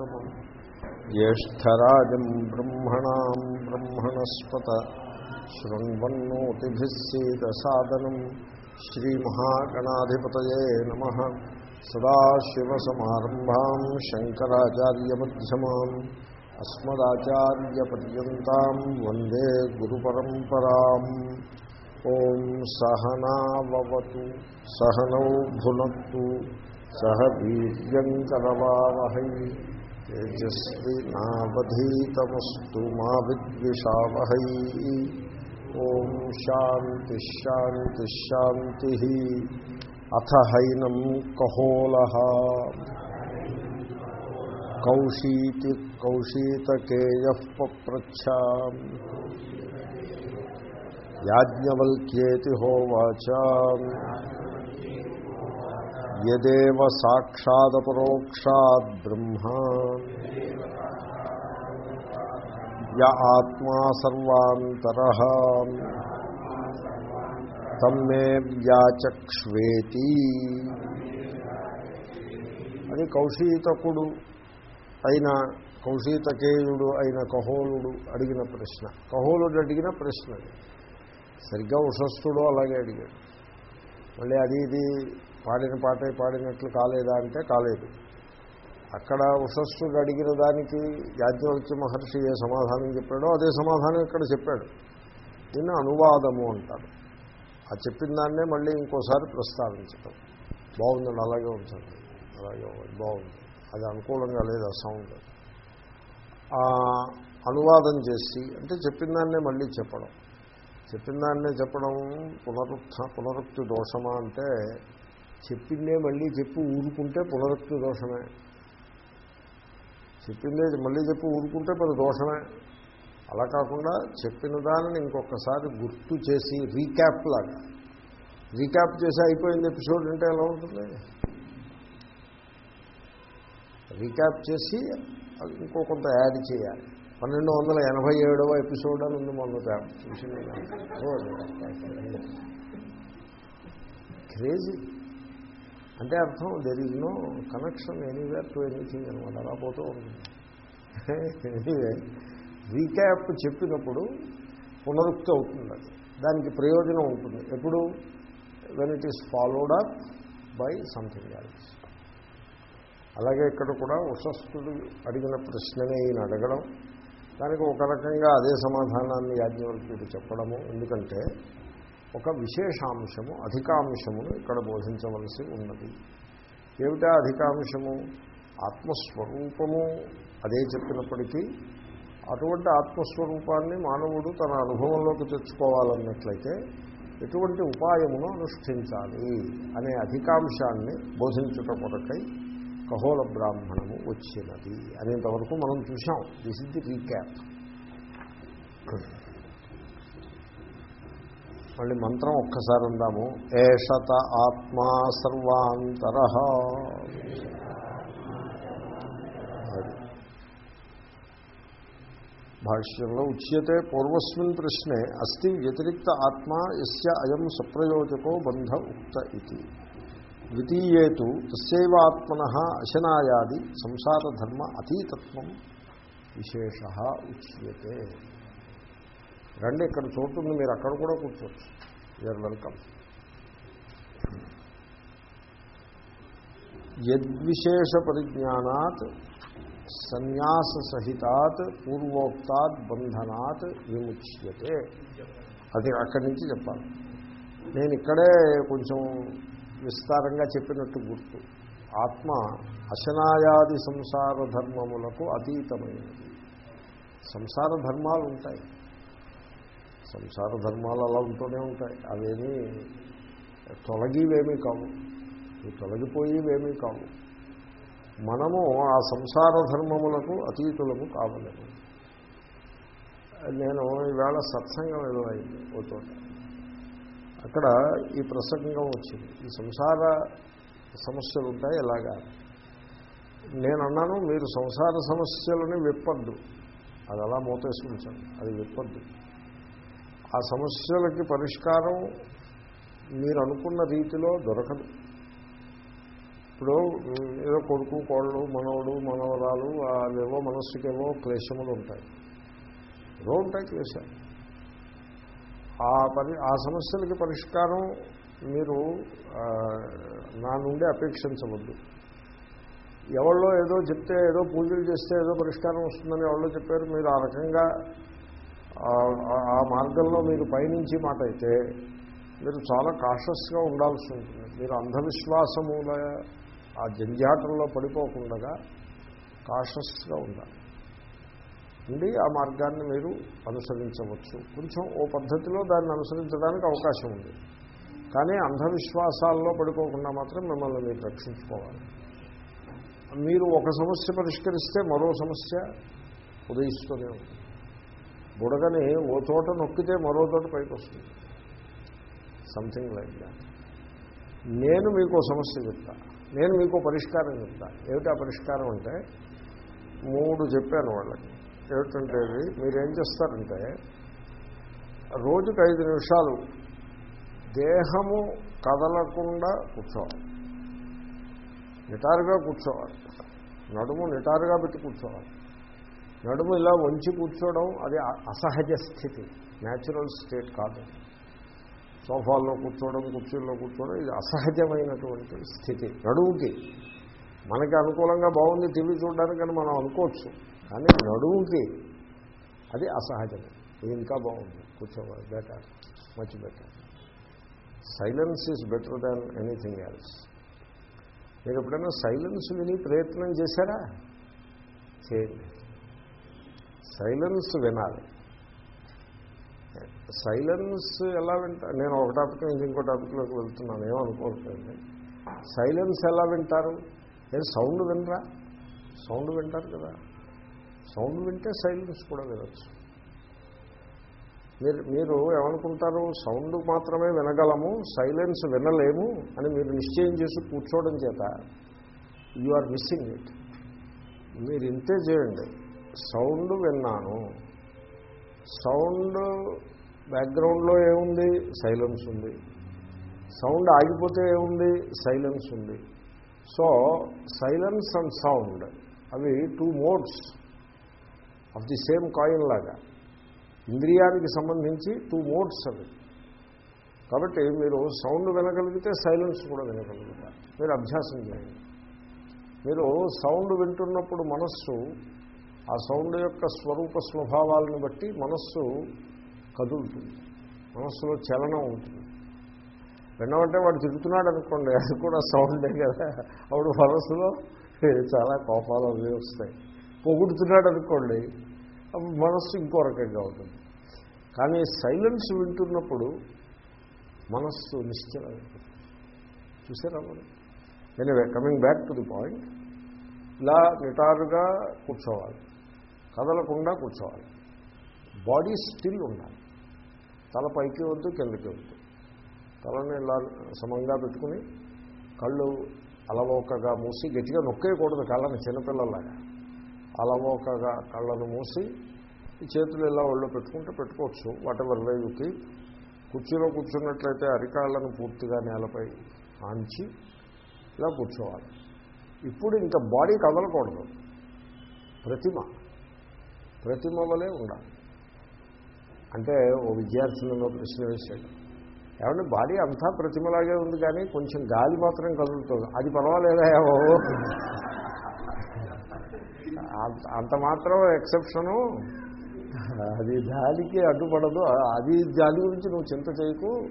उत्तमम् ज्येष्ठराजम् ब्रह्मणाम् ब्रह्मणस्पत शृण्वन्नोतिभिः सीदसादनम् श्रीमहागणाधिपतये नमः सदाशिवसमारम्भाम् शङ्कराचार्यमध्यमाम् अस्मदाचार्यपर्यन्ताम् वन्दे गुरुपरम्पराम् ॐ सहनावतु सहनौ भुनक्तु सह वीर्यङ्करवावहै తేజస్వి నావధీతమస్తు మా విద్విషావహై. ఓం శాంతి శాంతి శాంతి. అథ హైనం కహోల కౌశీతి కౌశీతకేయ ప్రచ్చా యాజ్ఞవల్క్యేతి హోవాచ. యదేవ సాక్షాదపరోక్షాద్ బ్రహ్మ. య ఆత్మా సర్వాంతర. తమ్మే వ్యాచక్ష్వేతి. అది కౌశీతకుడు అయిన కౌశీతకేయుడు అయిన కహోలుడు అడిగిన ప్రశ్న. కహోలుడు అడిగిన ప్రశ్న. సరిగ్గా ఉషస్థుడు అలాగే అడిగాడు. మళ్ళీ అది ఇది పాడిన పాటే పాడినట్లు కాలేదా అంటే కాలేదు. అక్కడ ఉషస్సు అడిగిన దానికి యాజ్ఞవల్క్య మహర్షి ఏ సమాధానం చెప్పాడో అదే సమాధానం ఇక్కడ చెప్పాడు. దీన్ని అనువాదము అంటారు. ఆ చెప్పిన దాన్నే మళ్ళీ ఇంకోసారి ప్రస్తావించటం. బాగుందండి అలాగే ఉంచండి. అలాగే బాగుంది. అది అనుకూలంగా లేదు ఆ సౌండ్. అనువాదం చేసి అంటే చెప్పిన దాన్నే మళ్ళీ చెప్పడం. చెప్పిన దాన్నే చెప్పడం పునరుత్ పునరుక్తి దోషమా అంటే చెప్పిందే మళ్ళీ చెప్పి ఊరుకుంటే పునరుక్తి దోషమే. చెప్పిందే మళ్ళీ చెప్పి ఊరుకుంటే పెద్ద దోషమే. అలా కాకుండా చెప్పిన దానిని ఇంకొకసారి గుర్తు చేసి రీక్యాప్ లాగా. రీక్యాప్ చేసి అయిపోయింది ఎపిసోడ్ అంటే ఎలా ఉంటుంది? రీక్యాప్ చేసి ఇంకో కొంత యాడ్ చేయాలి. పన్నెండు వందల ఎనభై ఏడవ ఎపిసోడ్ అని ఉంది మొన్న చూసి క్రేజీ అంటే అర్థం there is no connection anywhere to anything అనమాట అలా పోతూ ఉంటుంది ఎనీవే రీక్యాప్ చెప్పినప్పుడు పునరుక్తి అవుతుంది అది. దానికి ప్రయోజనం ఉంటుంది. ఎప్పుడు? When it is followed up by something else అలాగే ఇక్కడ కూడా ఉషస్థుడు అడిగిన ప్రశ్ననే ఈయన అడగడం. దానికి ఒక రకంగా అదే సమాధానాన్ని యాజ్ఞవల్క్యుడు చెప్పడము. ఎందుకంటే ఒక విశేషాంశము అధికాంశమును ఇక్కడ బోధించవలసి ఉన్నది. ఏమిటా అధికాంశము? ఆత్మస్వరూపము. అదే చెప్పినప్పటికీ అటువంటి ఆత్మస్వరూపాన్ని మానవుడు తన అనుభవంలోకి తెచ్చుకోవాలన్నట్లయితే ఎటువంటి ఉపాయమును అనుష్ఠించాలి అనే అధికాంశాన్ని బోధించుట కొరకై కహోల బ్రాహ్మణము వచ్చినది అనేంతవరకు మనం చూసాం దిస్ ఇస్ ది రీక్యాప్ మళ్ళీ మంత్రం ఒక్కసారి అందాము ఏషత ఆత్మా సర్వాంతర. భాష్యంలో ఉచ్యతే పూర్వస్మిన్ ప్రశ్నే అస్తి వ్యతిరిక్త ఆత్మ ఎస్య అయం సప్రయోజకో బంధ ఉక్త ఇది. ద్వితీయే తు తస్యైవ ఆత్మన అశనాయాది సంసారధర్మ అతీతత్వం విశేష ఉచ్యతే. రండి ఇక్కడ చోటుంది మీరు అక్కడ కూడా కూర్చోవచ్చు. యూఆర్ వెల్కమ్ యద్విశేష పరిజ్ఞానాత్ సన్యాస సహితాత్ పూర్వోక్తాత్ బంధనాత్ విముచ్యతే. అది అక్కడి నుంచి చెప్పాలి. నేను ఇక్కడే కొంచెం విస్తారంగా చెప్పినట్టు గుర్తు. ఆత్మ అశనాయాది సంసార ధర్మములకు అతీతమైనది. సంసార ధర్మాలు ఉంటాయి. సంసార ధర్మాలు అలా ఉంటూనే ఉంటాయి. అవేమీ తొలగివేమీ కావు. తొలగిపోయేవేమీ కావు. మనము ఆ సంసార ధర్మములకు అతీతులము కావలేము. నేను ఈవేళ సత్సంగం ఏదో అయింది ఓ అక్కడ ఈ ప్రసంగం వచ్చింది. ఈ సంసార సమస్యలు ఉంటాయి ఎలాగా? నేను అన్నాను మీరు సంసార సమస్యలని విప్పద్దు. అది అలా మూతేసుకుంటాను అది విప్పద్దు. ఆ సమస్యలకి పరిష్కారం మీరు అనుకున్న రీతిలో దొరకదు. ఇప్పుడు ఏదో కొడుకు కోళ్ళు మనవడు మనవరాలు అవేవో మనస్సుకేవో క్లేశములు ఉంటాయి ఏదో ఉంటాయి క్లేశాలు. ఆ పరి ఆ సమస్యలకి పరిష్కారం మీరు నా నుండి అపేక్షించవద్దు. ఎవరిలో ఏదో చెప్తే ఏదో పూజలు చేస్తే ఏదో పరిష్కారం వస్తుందని ఎవరో చెప్పారు మీరు ఆ రకంగా ఆ- మార్గంలో మీరు పయనించి మాట అయితే మీరు చాలా కాషస్గా ఉండాల్సి ఉంటుంది. మీరు అంధవిశ్వాసముల ఆ జంజాటంలో పడిపోకుండా కాషస్గా ఉండాలి. ఉండి ఆ మార్గాన్ని మీరు అనుసరించవచ్చు. కొంచెం ఓ పద్ధతిలో దాన్ని అనుసరించడానికి అవకాశం ఉంది. కానీ అంధవిశ్వాసాల్లో పడిపోకుండా మాత్రం మిమ్మల్ని మీరు రక్షించుకోవాలి. మీరు ఒక సమస్య పరిష్కరిస్తే మరో సమస్య ఉదయిస్తూనే ఉంటుంది. బుడగని ఓ చోట నొక్కితే మరో చోట పైకి వస్తుంది సంథింగ్ లైక్ దాట్ నేను మీకు సమస్య చెప్తా. నేను మీకు పరిష్కారం చెప్తా. ఏమిటి ఆ పరిష్కారం అంటే మూడు చెప్పాను వాళ్ళకి. ఏమిటంటే అది మీరేం చేస్తారంటే రోజుకి ఐదు నిమిషాలు దేహము కదలకుండా కూర్చోవాలి. నిటారుగా కూర్చోవాలి. నడుము నిటారుగా పెట్టి కూర్చోవాలి. నడుము ఇలా వంచి కూర్చోవడం అది అసహజ స్థితి. న్యాచురల్ స్టేట్ కాదు. సోఫాల్లో కూర్చోవడం కుర్చీల్లో కూర్చోవడం ఇది అసహజమైనటువంటి స్థితి. నడువుకి మనకి అనుకూలంగా బాగుంది టీవీ చూడడానికని మనం అనుకోవచ్చు కానీ నడువుకి అది అసహజం ఇది ఇంకా బాగుంది. కూర్చోవాలి. Better much better silence is better than anything else మీరు ఎప్పుడైనా సైలెన్స్ విని ప్రయత్నం చేశారా? చేయండి సైలెన్స్ వినాలి. సైలెన్స్ ఎలా వింటా నేను ఒక టాపిక్ నుంచి ఇంకో టాపిక్లోకి వెళ్తున్నాను ఏమనుకోవట్లేదు సైలెన్స్ ఎలా వింటారు? ఏ సౌండ్ వినరా? సౌండ్ వింటారు కదా. సౌండ్ వింటే సైలెన్స్ కూడా వినొచ్చు. మీరు మీరు ఏమనుకుంటారు? సౌండ్ మాత్రమే వినగలము సైలెన్స్ వినలేము అని మీరు నిశ్చయం చేసి కూర్చోవడం చేత యు ఆర్ మిస్సింగ్ ఇట్. మీరు ఇంతే చేయండి. సౌండ్ విన్నాను. సౌండ్ బ్యాక్గ్రౌండ్లో ఏముంది? సైలెన్స్ ఉంది. సౌండ్ ఆగిపోతే ఏముంది? సైలెన్స్ ఉంది. సో సైలెన్స్ అండ్ సౌండ్ అవి two modes of the same coin లాగా. ఇంద్రియానికి సంబంధించి టూ మోడ్స్ అవి. కాబట్టి మీరు సౌండ్ వినగలిగితే సైలెన్స్ కూడా వినగలుగుతారు. మీరు అభ్యాసం చేయండి. మీరు సౌండ్ వింటున్నప్పుడు మనస్సు ఆ సౌండ్ యొక్క స్వరూప స్వభావాలను బట్టి మనస్సు కదులుతుంది. మనస్సులో చలనం ఉంటుంది. విన్నామంటే వాడు తిరుగుతున్నాడు అనుకోండి అది కూడా సౌండే కదా. అప్పుడు మనస్సులో చాలా కోపాలు అవి వస్తాయి. పొగుడుతున్నాడు అనుకోండి మనస్సు ఇంకో రకంగా ఉంటుంది. కానీ సైలెన్స్ వింటున్నప్పుడు మనస్సు నిశ్చలమైపోతుంది. చూసారా మనం anyway coming back to the point. ఇలా నిటారుగా కూర్చోవాలి. కదలకుండా కూర్చోవాలి. బాడీ స్టిల్ ఉండాలి. తల పైకి వద్దు కిందకి వద్దు. తలని ఇలా సమంగా పెట్టుకుని కళ్ళు అలవోకగా మూసి గట్టిగా నొక్కేయకూడదు కళ్ళని చిన్నపిల్లలాగా. అలవోకగా కళ్ళను మూసి చేతులు ఇలా ఒళ్ళు పెట్టుకుంటే పెట్టుకోవచ్చు. వాటెవర్ వేయుకి కుర్చీలో కూర్చున్నట్లయితే అరికాళ్ళను పూర్తిగా నేలపై ఆంచి ఇలా కూర్చోవాలి. ఇప్పుడు ఇంకా బాడీ కదలకూడదు. ప్రతిమ ప్రతిమ వలె ఉండాలి. అంటే ఓ విద్యార్థి నన్ను ప్రశ్న వేశాడు. ఏమంటే బాడీ అంతా ప్రతిమలాగే ఉంది కానీ కొంచెం గాలి మాత్రం కదులుతుంది. అది పర్వాలేదా ఏవో అంత- అంత మాత్రం ఎక్సెప్షను. అది గాలికి అడ్డుపడదు. అది గాలి గురించి నువ్వు చింత చేయకు.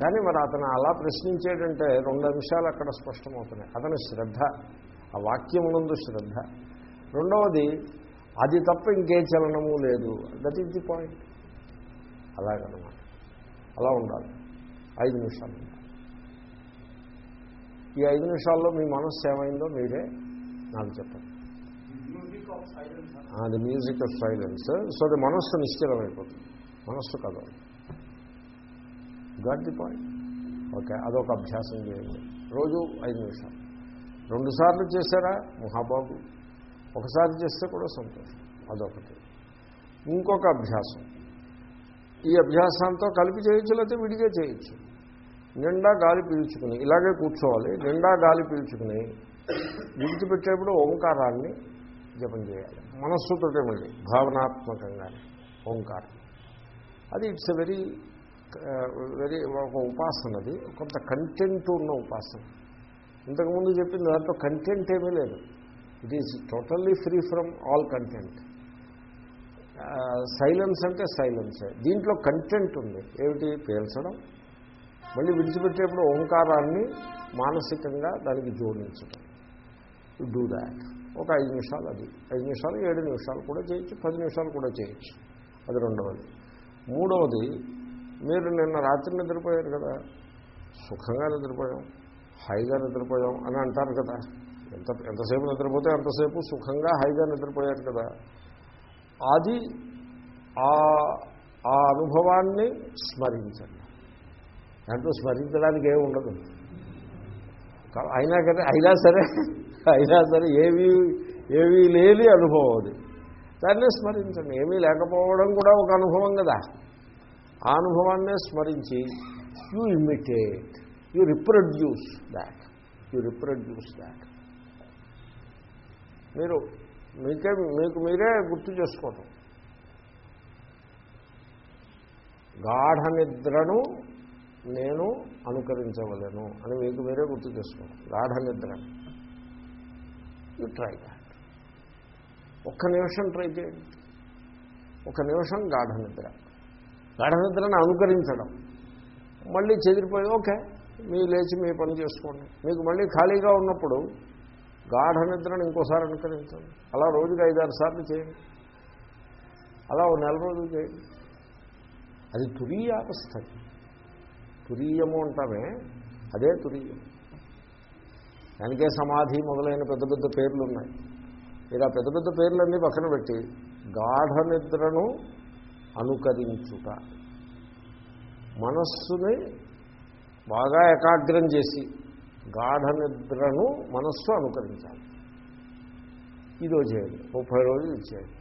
కానీ మరి అతను అలా ప్రశ్నించేటంటే రెండు అంశాలు అక్కడ స్పష్టమవుతున్నాయి. అతని శ్రద్ధ ఆ వాక్యమునందు శ్రద్ధ. రెండవది అది తప్ప ఇంకే చలనము లేదు. దట్ ఈజ్ ది పాయింట్ అలాగనమాట. అలా ఉండాలి. ఐదు నిమిషాలు ఈ ఐదు నిమిషాల్లో మీ మనస్సు ఏమైందో మీరే నాకు చెప్పండి. The music of silence so the మనస్సు నిశ్చలమైపోతుంది. మనస్సు కదా గాట్ ది పాయింట్ ఓకే అదొక అభ్యాసం చేయండి. రోజు ఐదు నిమిషాలు. రెండుసార్లు చేశారా? మహాబాబు. ఒకసారి చేస్తే కూడా సంతోషం. అదొకటి. ఇంకొక అభ్యాసం. ఈ అభ్యాసంతో కలిపి చేయొచ్చు లేకపోతే విడిగా చేయొచ్చు. నిండా గాలి పీల్చుకుని ఇలాగే కూర్చోవాలి నిండా గాలి పీల్చుకుని విడిచిపెట్టేప్పుడు ఓంకారాన్ని జపం చేయాలి. మనస్సుతోటే మళ్ళీ భావనాత్మకంగా ఓంకారం. అది ఇట్స్ ఎ వెరీ వెరీ ఒక ఉపాసన అది కొంత కంటెంట్ ఉన్న ఉపాసన. ఇంతకుముందు చెప్పిన దాంట్లో కంటెంట్ ఏమీ లేదు. It is totally free from all content silence అంటే సైలెన్సే దీంట్లో కంటెంట్ ఉంది. ఏమిటి? పేల్చడం. మళ్ళీ విడిచిపెట్టేప్పుడు ఓంకారాన్ని మానసికంగా దానికి జోడించడం. డూ దాట్ ఒక ఐదు నిమిషాలు అది. ఐదు నిమిషాలు ఏడు నిమిషాలు కూడా చేయొచ్చు. పది నిమిషాలు కూడా చేయొచ్చు. అది రెండవది. మూడవది మీరు నిన్న రాత్రి నిద్రపోయారు కదా. సుఖంగా నిద్రపోయాం. హాయిగా నిద్రపోయాం అని అంటారు కదా. ఎంత ఎంతసేపు నిద్రపోతే అంతసేపు సుఖంగా హాయిగా నిద్రపోయారు కదా. అది ఆ ఆ అనుభవాన్ని స్మరించండి. దాంట్లో స్మరించడానికి ఏమి ఉండదు. అయినా కదా అయినా సరే అయినా సరే ఏమీ ఏమీ లేని అనుభవం అది. దాన్నే స్మరించండి. ఏమీ లేకపోవడం కూడా ఒక అనుభవం కదా. ఆ అనుభవాన్నే స్మరించి you imitate you reproduce that you reproduce that. మీరు మీకే మీకు మీరే గుర్తు చేసుకోవటం. గాఢ నిద్రను నేను అనుకరించవలను అని మీకు మీరే గుర్తు చేసుకోవడం గాఢ నిద్ర యూ ట్రై దాట్ ఒక్క నిమిషం ట్రై చేయండి. ఒక నిమిషం గాఢ నిద్ర గాఢ నిద్రను అనుకరించడం. మళ్ళీ చెదిరిపోయి ఓకే మీ లేచి మీ పని చేసుకోండి. మీకు మళ్ళీ ఖాళీగా ఉన్నప్పుడు గాఢ నిద్రను ఇంకోసారి అనుకరించండి. అలా రోజుకి ఐదారు సార్లు చేయండి. అలా ఓ నెల రోజులు చేయండి. అది తురీయావస్థ. తురీయము అంటామే అదే తురీయం. దానికే సమాధి మొదలైన పెద్ద పెద్ద పేర్లు ఉన్నాయి మీరు ఆ పెద్ద పెద్ద పేర్లన్నీ పక్కన పెట్టి గాఢ నిద్రను అనుకరించుట. మనస్సుని బాగా ఏకాగ్రం చేసి గాఢ నిద్రను మనస్సు అనుకరించాలి. ఇదో చేయండి. ముప్పై రోజులు ఇచ్చేయండి.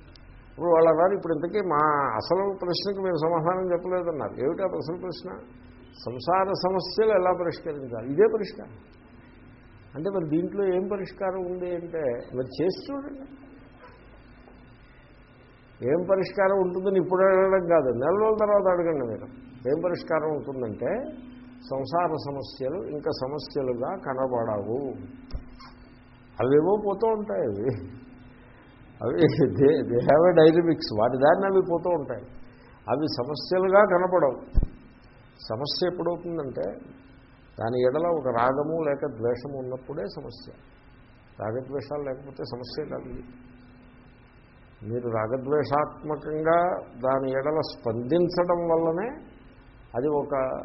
ఇప్పుడు వాళ్ళు అన్నారు ఇప్పుడు ఇంతకీ మా అసలు ప్రశ్నకి మీరు సమాధానం చెప్పలేదన్నారు. ఏమిటా అసలు ప్రశ్న? సంసార సమస్యలు ఎలా పరిష్కరించాలి? ఇదే పరిష్కారం అంటే మరి దీంట్లో ఏం పరిష్కారం ఉంది అంటే మరి చేసి చూడండి. ఏం పరిష్కారం ఉంటుందని ఇప్పుడు అడగడం కాదు. నెల రోజుల తర్వాత అడగండి మీరు ఏం పరిష్కారం ఉంటుందంటే సంసార సమస్యలు ఇంకా సమస్యలుగా కనబడవు. అవేవో పోతూ ఉంటాయి అవి. అవి they they have a dynamics వాటి దారిని అవి పోతూ ఉంటాయి. అవి సమస్యలుగా కనపడవు. సమస్య ఎప్పుడవుతుందంటే దాని ఎడల ఒక రాగము లేక ద్వేషము ఉన్నప్పుడే సమస్య. రాగద్వేషాలు లేకపోతే సమస్య కాదు మీరు రాగద్వేషాత్మకంగా దాని ఎడల స్పందించడం వల్లనే అది ఒక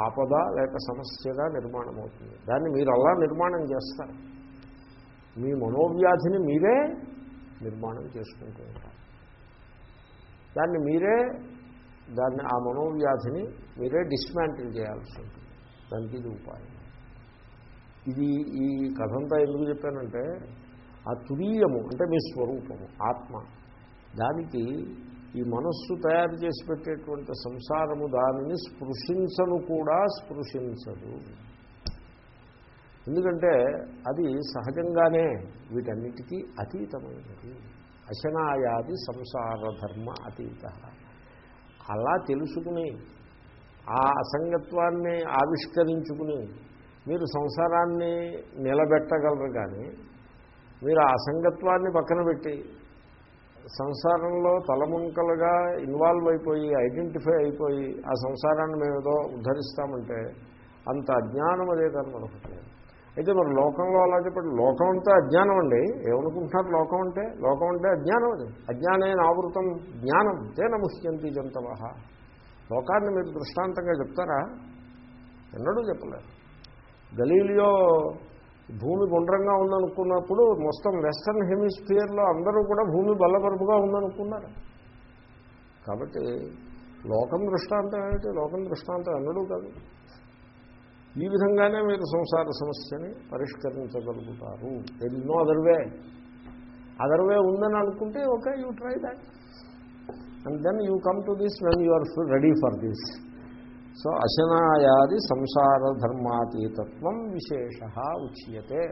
ఆపద లేక సమస్యగా నిర్మాణం అవుతుంది దాన్ని మీరు అలా నిర్మాణం చేస్తారు. మీ మనోవ్యాధిని మీరే నిర్మాణం చేసుకుంటూ ఉంటారు. దాన్ని మీరే దాన్ని ఆ మనోవ్యాధిని మీరే డిస్మాంటిల్ చేయాల్సి ఉంటుంది. దానికి ఇది ఉపాయం. ఇది ఈ కథంతా ఎందుకు చెప్పానంటే ఆ తురీయము అంటే మీ స్వరూపము ఆత్మ దానికి ఈ మనస్సు తయారు చేసి పెట్టేటువంటి సంసారము దానిని స్పృశించను కూడా స్పృశించదు. ఎందుకంటే అది సహజంగానే వీటన్నిటికీ అతీతమైనది. అశనాయాది సంసార ధర్మ అతీత. అలా తెలుసుకుని ఆ అసంగత్వాన్ని ఆవిష్కరించుకుని మీరు సంసారాన్ని నిలబెట్టగలరు కానీ మీరు ఆ అసంగత్వాన్ని పక్కన పెట్టి సంసారంలో తలముంకలుగా ఇన్వాల్వ్ అయిపోయి ఐడెంటిఫై అయిపోయి ఆ సంసారాన్ని మేము ఏదో ఉద్ధరిస్తామంటే అంత అజ్ఞానం అదే కానీ అయితే మరి లోకంలో అలా చెప్పండి లోకం అంతా అజ్ఞానం అండి. ఏమనుకుంటున్నారు లోకం అంటే? లోకం అంటే అజ్ఞానం అది. అజ్ఞానైన ఆవృతం జ్ఞానం. తేన ముహ్యంతి జంతవ. లోకాన్ని మీరు దృష్టాంతంగా చెప్తారా? ఎన్నడూ చెప్పలేరు గలీలియో భూమి గుండ్రంగా ఉందనుకున్నప్పుడు మొత్తం వెస్టర్న్ హెమిస్ఫియర్లో అందరూ కూడా భూమి బల్లపరుపుగా ఉందనుకున్నారు. కాబట్టి లోకం దృష్టాంతం ఏమిటి? లోకం దృష్టాంతం ఎన్నడూ కాదు. ఈ విధంగానే మీరు సంసార సమస్యని పరిష్కరించగలుగుతారు. There is no other way other way ఉందని అనుకుంటే okay you try that and then you come to this when you are ready for this so అశనాయాది సంసార ధర్మాతీతత్వం విశేష ఉచ్యతే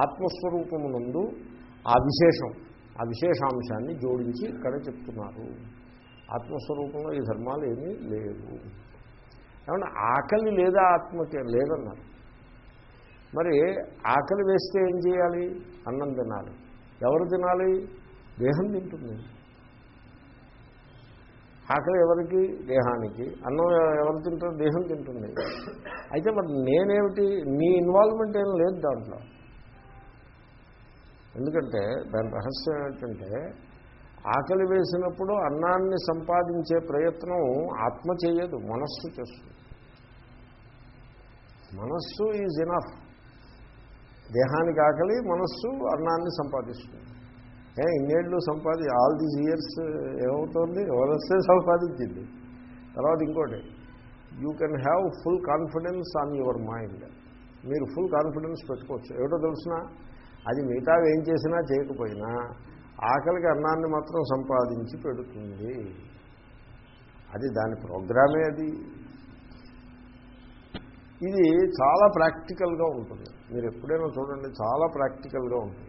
ఆత్మస్వరూపమునందు ఆ విశేషం ఆ విశేషాంశాన్ని జోడించి ఇక్కడ చెప్తున్నారు. ఆత్మస్వరూపంలో ఈ ధర్మాలు ఏమీ లేవు. ఏమన్నా ఆకలి లేదా ఆత్మకే లేదన్నారు. మరి ఆకలి వేస్తే ఏం చేయాలి? అన్నం తినాలి. ఎవరు తినాలి? దేహం తింటుంది. ఆకలి ఎవరికి? దేహానికి. అన్నం ఎవరు తింటారు? దేహం తింటుంది. అయితే మరి నేనేమిటి? నీ ఇన్వాల్వ్మెంట్ ఏం లేదు దాంట్లో. ఎందుకంటే దాని రహస్యం ఏంటంటే ఆకలి వేసినప్పుడు అన్నాన్ని సంపాదించే ప్రయత్నం ఆత్మ చేయదు మనస్సు చేస్తుంది. మనస్సు ఈజ్ ఇనఫ్ దేహానికి ఆకలి మనస్సు అన్నాన్ని సంపాదిస్తుంది. ఏ ఇన్నేళ్ళు సంపాది ఆల్ దీస్ ఇయర్స్ ఏమవుతుంది? ఓరస్సే సంపాదించింది. తర్వాత ఇంకోటి you can have full confidence on your mind మీరు ఫుల్ కాన్ఫిడెన్స్ పెట్టుకోవచ్చు. ఏమిటో తెలిసిన? అది మిగతా ఏం చేసినా చేయకపోయినా ఆకలికి అన్నాన్ని మాత్రం సంపాదించి పెడుతుంది. అది దాని ప్రోగ్రామే అది. ఇది చాలా ప్రాక్టికల్గా ఉంటుంది. మీరు ఎప్పుడైనా చూడండి చాలా ప్రాక్టికల్గా ఉంటుంది.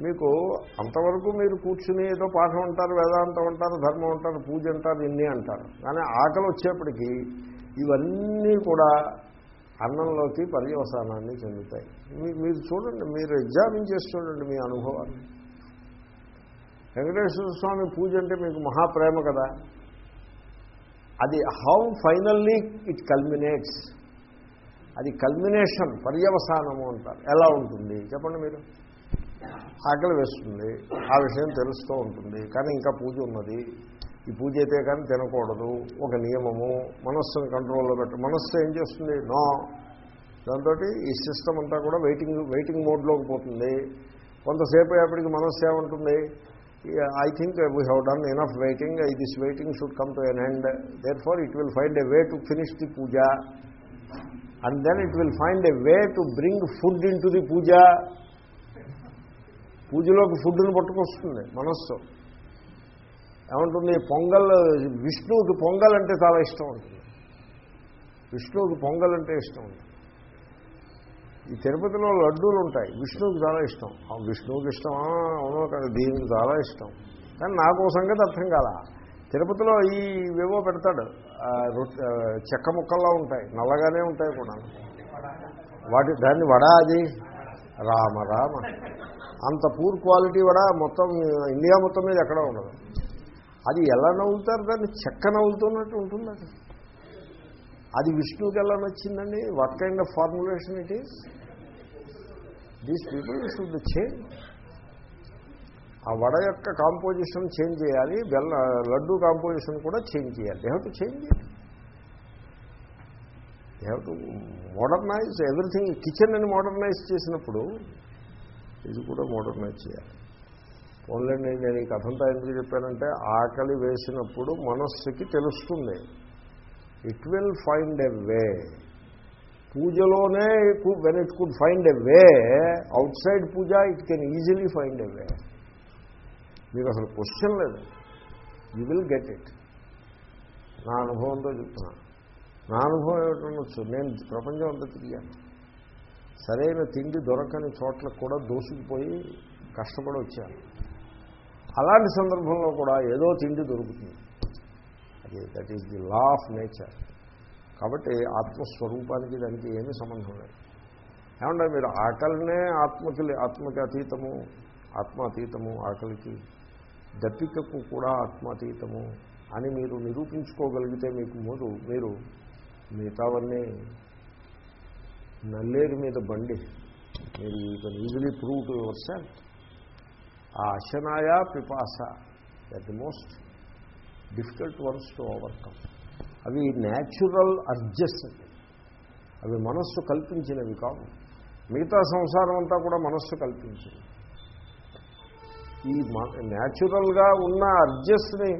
మీకు అంతవరకు మీరు కూర్చుని ఏదో పాఠం అంటారు వేదాంతం అంటారు ధర్మం అంటారు పూజ అంటారు ఇన్ని అంటారు. కానీ ఆకలి వచ్చేప్పటికీ ఇవన్నీ కూడా అన్నంలోకి పర్యవసానాన్ని చెందుతాయి. మీ- మీరు చూడండి మీరు ఎగ్జామిన్ చేసి చూడండి మీ అనుభవాన్ని. వెంకటేశ్వర స్వామి పూజ అంటే మీకు మహాప్రేమ కదా. అది హౌ ఫైనల్లీ ఇట్ కల్మినేట్స్ అది కల్మినేషన్ పర్యవసానము అంటారు. ఎలా ఉంటుంది? చెప్పండి మీరు. ఆకలి వేస్తుంది. ఆ విషయం తెలుస్తూ ఉంటుంది. కానీ ఇంకా పూజ ఉన్నది. ఈ పూజ అయితే కానీ తినకూడదు. ఒక నియమము. మనస్సును కంట్రోల్లో పెట్ట మనస్సు ఏం చేస్తుంది? నో. దాంతో ఈ సిస్టమ్ అంతా కూడా వెయిటింగ్ వెయిటింగ్ మోడ్లోకి పోతుంది. కొంతసేపు అయ్యేపటికి మనస్సు ఏముంటుంది? I think we have done enough waiting this waiting should come to an end therefore it will find a way to finish the puja and then it will find a way to bring food into the puja పూజలోకి ఫుడ్ని పట్టుకొస్తుంది మనస్సు. ఏమంటుంది? పొంగల్ విష్ణువుకి పొంగల్ అంటే చాలా ఇష్టం ఉంటుంది విష్ణువుకి పొంగల్ అంటే ఇష్టం ఉంటుంది ఈ తిరుపతిలో లడ్డూలు ఉంటాయి విష్ణువుకి చాలా ఇష్టం. ఆ విష్ణువుకి ఇష్టమా? అవునో కదా దీనికి చాలా ఇష్టం. కానీ నాకు ఓ సంగతి అర్థం కాల. తిరుపతిలో ఈ వివో పెడతాడు రొట్టె చెక్క ముక్కల్లా ఉంటాయి నల్లగానే ఉంటాయి కూడా. వాటి దాన్ని వడా అది? రామ రామ. అంత పూర్ క్వాలిటీ వడ మొత్తం ఇండియా మొత్తం మీద ఎక్కడ ఉండదు. అది ఎలా నవ్వుతారు? దాన్ని చెక్క నవ్వుతున్నట్టు ఉంటుంది అది అది విష్ణువుకి ఎలా నచ్చిందండి? What kind of formulation it is these people should change ఆ వడ యొక్క కాంపోజిషన్ చేంజ్ చేయాలి. బెల్ల లడ్డు కాంపోజిషన్ కూడా చేంజ్ చేయాలి. దే హ్యావ్ టు చేంజ్ చేయాలి they have to modernise everything kitchen అని మోడర్నైజ్ చేసినప్పుడు ఇది కూడా మోడర్నైజ్ చేయాలి. ఓన్లండి నేను ఈ కథంతా ఎందుకు చెప్పానంటే ఆకలి వేసినప్పుడు మనస్సుకి తెలుస్తుంది. It will find a way పూజలోనే when it could find a way outside puja it can easily find a way మీకు అసలు క్వశ్చన్ లేదు. యూ విల్ గెట్ ఇట్ నా అనుభవంతో చెప్తున్నా నా అనుభవం ఏమిటనొచ్చు నేను ప్రపంచం అంతా తిరిగాను. సరైన తిండి దొరకని చోట్లకు కూడా దోసుకుపోయి కష్టపడి వచ్చాను అలాంటి సందర్భంలో కూడా ఏదో తిండి దొరుకుతుంది. అది that is the law of nature కాబట్టి ఆత్మస్వరూపానికి దానికి ఏమీ సంబంధం లేదు. ఏమంటే మీరు ఆకలినే ఆత్మకి ఆత్మకి అతీతము ఆత్మాతీతము ఆకలికి దప్పికకు కూడా ఆత్మాతీతము అని మీరు నిరూపించుకోగలిగితే మీకు ముందు మీరు మిగతావన్నీ నల్లేరు మీద బండి. మీరు you can easily prove to yourself. ఆ అశనాయ పిపాస that the most difficult ones to overcome అవి న్యాచురల్ అర్జెస్ అవి మనస్సు కల్పించినవి కావు. మిగతా సంసారం అంతా కూడా మనస్సు కల్పించింది. ఈ న్యాచురల్గా ఉన్న అర్జస్ని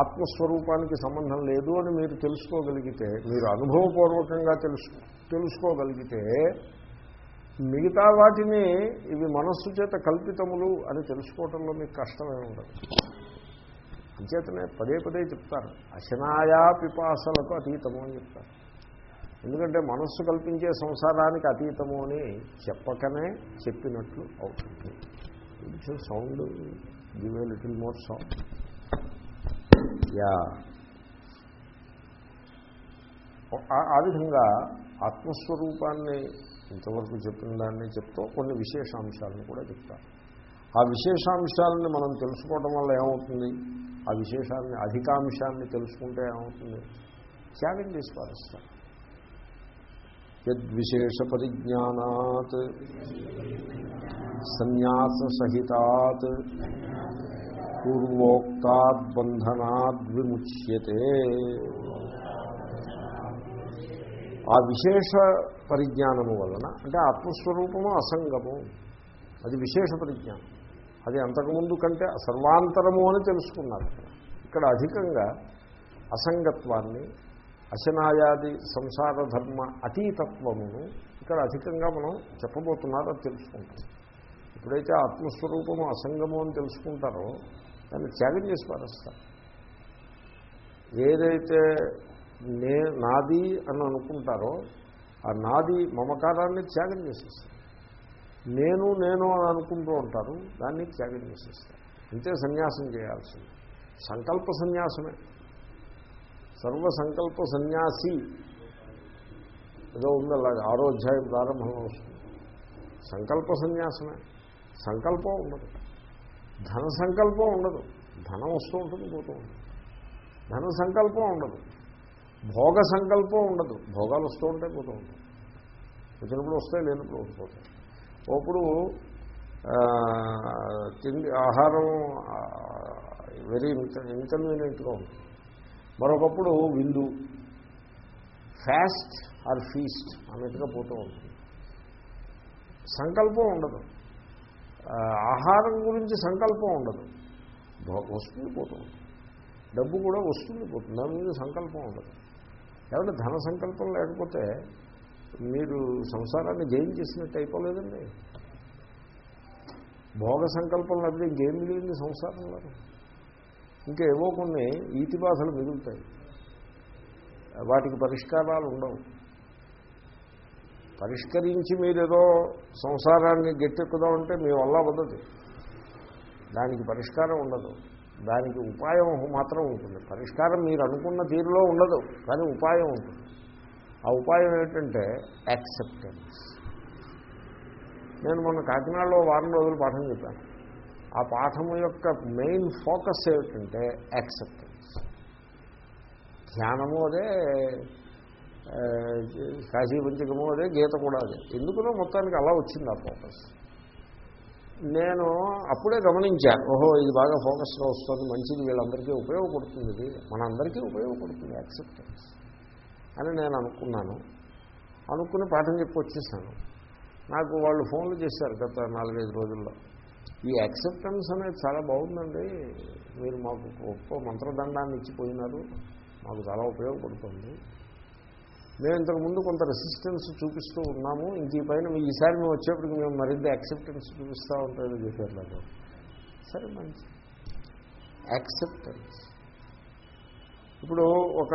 ఆత్మస్వరూపానికి సంబంధం లేదు అని మీరు తెలుసుకోగలిగితే మీరు అనుభవపూర్వకంగా తెలుసు తెలుసుకోగలిగితే మిగతా వాటిని ఇవి మనస్సు చేత కల్పితములు అని తెలుసుకోవటంలో మీకు కష్టమే ఉండదు. అంచేతనే పదే పదే చెప్తారు అశనాయా పిపాసలకు అతీతము అని చెప్తారు. ఎందుకంటే మనస్సు కల్పించే సంసారానికి అతీతము అని చెప్పకనే చెప్పినట్లు అవుతుంది. కొంచెం sound give a little more sound yeah ah- ఆ విధంగా ఆత్మస్వరూపాన్ని ఇంతవరకు చెప్పిన దాన్ని చెప్తూ కొన్ని విశేషాంశాలను కూడా చెప్తారు. ఆ విశేషాంశాలని మనం తెలుసుకోవడం వల్ల ఏమవుతుంది? ఆ విశేషాన్ని అధికాంశాన్ని తెలుసుకుంటే ఏమవుతుంది? త్యాగం చేసి పారేస్తారు యద్విశేష పరిజ్ఞానాత్ సన్యాస సహితాత్ పూర్వోక్తాద్ బంధనాద్ విముచ్యతే ఆ విశేష పరిజ్ఞానము వలన అంటే ఆత్మస్వరూపము అసంగము అది విశేష పరిజ్ఞానం. అది అంతకుముందు కంటే సర్వాంతరము అని తెలుసుకున్నారు. ఇక్కడ అధికంగా అసంగత్వాన్ని అశనాయాది సంసార ధర్మ అతీతత్వమును ఇక్కడ అధికంగా మనం చెప్పబోతున్నారో తెలుసుకుంటాం. ఎప్పుడైతే ఆత్మస్వరూపము అసంగము అని తెలుసుకుంటారో దాన్ని త్యాగం చేసి పారేస్తారు. ఏదైతే నే నాది అని అనుకుంటారో ఆ నాది మమకారాన్ని త్యాగం చేసేస్తారు నేను నేను అని అనుకుంటూ ఉంటారు దాన్ని త్యాగం చేసేస్తారు. అంతే సన్యాసం చేయాల్సింది. సంకల్ప సన్యాసమే. సర్వ సంకల్ప సన్యాసి. ఏదో ఉంది అలాగే ఆరో అధ్యాయం ప్రారంభంలో వస్తుంది సంకల్ప సన్యాసమే. సంకల్పం ఉండదు. ధన సంకల్పం ఉండదు. ధనం వస్తూ ఉంటుంది పోతూ ఉంటుంది. ధన సంకల్పం ఉండదు. భోగ సంకల్పం ఉండదు. భోగాలు వస్తూ ఉంటాయి పోతూ ఉంటాయి. వచ్చినప్పుడు వస్తాయి లేనప్పుడు ఉండిపోతాయి అప్పుడు తిండి ఆహారం వెరీ ఇన్కన్వీనియంట్గా ఉంటుంది. మరొకప్పుడు విందు ఫ్యాస్ట్ ఆర్ ఫీస్ట్ అన్నట్టుగా పోతూ ఉంటుంది. సంకల్పం ఉండదు. ఆహారం గురించి సంకల్పం ఉండదు. వస్తుంది పోతూ ఉంటుంది. డబ్బు కూడా వస్తుంది పోతుంది. దాని మీద సంకల్పం ఉండదు. కాబట్టి ధన సంకల్పం లేకపోతే మీరు సంసారాన్ని జయం చేసినట్టు అయిపోలేదండి భోగ సంకల్పం లేకపోతే ఇంకేం మిగిలింది సంసారంలో. ఇంకా ఏవో కొన్ని ఈతి బాధలు మిగులుతాయి. వాటికి పరిష్కారాలు ఉండవు. పరిష్కరించి మీరేదో సంసారాన్ని గట్టెక్కుదామంటే మీ వల్ల ఉండదు దానికి పరిష్కారం ఉండదు. దానికి ఉపాయం మాత్రం ఉంటుంది. పరిష్కారం మీరు అనుకున్న తీరులో ఉండదు కానీ ఉపాయం ఉంటుంది. ఆ ఉపాయం ఏమిటంటే యాక్సెప్టెన్స్ నేను మొన్న కాకినాడలో వారం రోజులు పాఠం చెప్పాను. ఆ పాఠము యొక్క మెయిన్ ఫోకస్ ఏమిటంటే యాక్సెప్టెన్స్ ధ్యానము అదే ఆ, అదే గీత కూడా అదే. ఎందుకునో మొత్తానికి అలా వచ్చింది ఆ ఫోకస్ నేను అప్పుడే గమనించాను ఓహో ఇది బాగా ఫోకస్లో వస్తుంది మంచిది వీళ్ళందరికీ ఉపయోగపడుతుంది ఇది. మనందరికీ ఉపయోగపడుతుంది యాక్సెప్టెన్స్ అని నేను అనుకున్నాను. అనుకుని పాఠం చెప్పి వచ్చేసాను. నాకు వాళ్ళు ఫోన్లు చేశారు గత నాలుగైదు రోజుల్లో. ఈ యాక్సెప్టెన్స్ అనేది చాలా బాగుందండి. మీరు మాకు గొప్ప మంత్రదండాన్ని ఇచ్చిపోయినారు. మాకు చాలా ఉపయోగపడుతుంది. మేము ఇంతకుముందు కొంత రెసిస్టెన్స్ చూపిస్తూ ఉన్నాము. ఇంక ఈ పైన ఈసారి మేము వచ్చేప్పటికి మేము మరింత యాక్సెప్టెన్స్ చూపిస్తూ ఉంటామని చెప్పారు నాకు. సరే మంచి. యాక్సెప్టెన్స్ ఇప్పుడు ఒక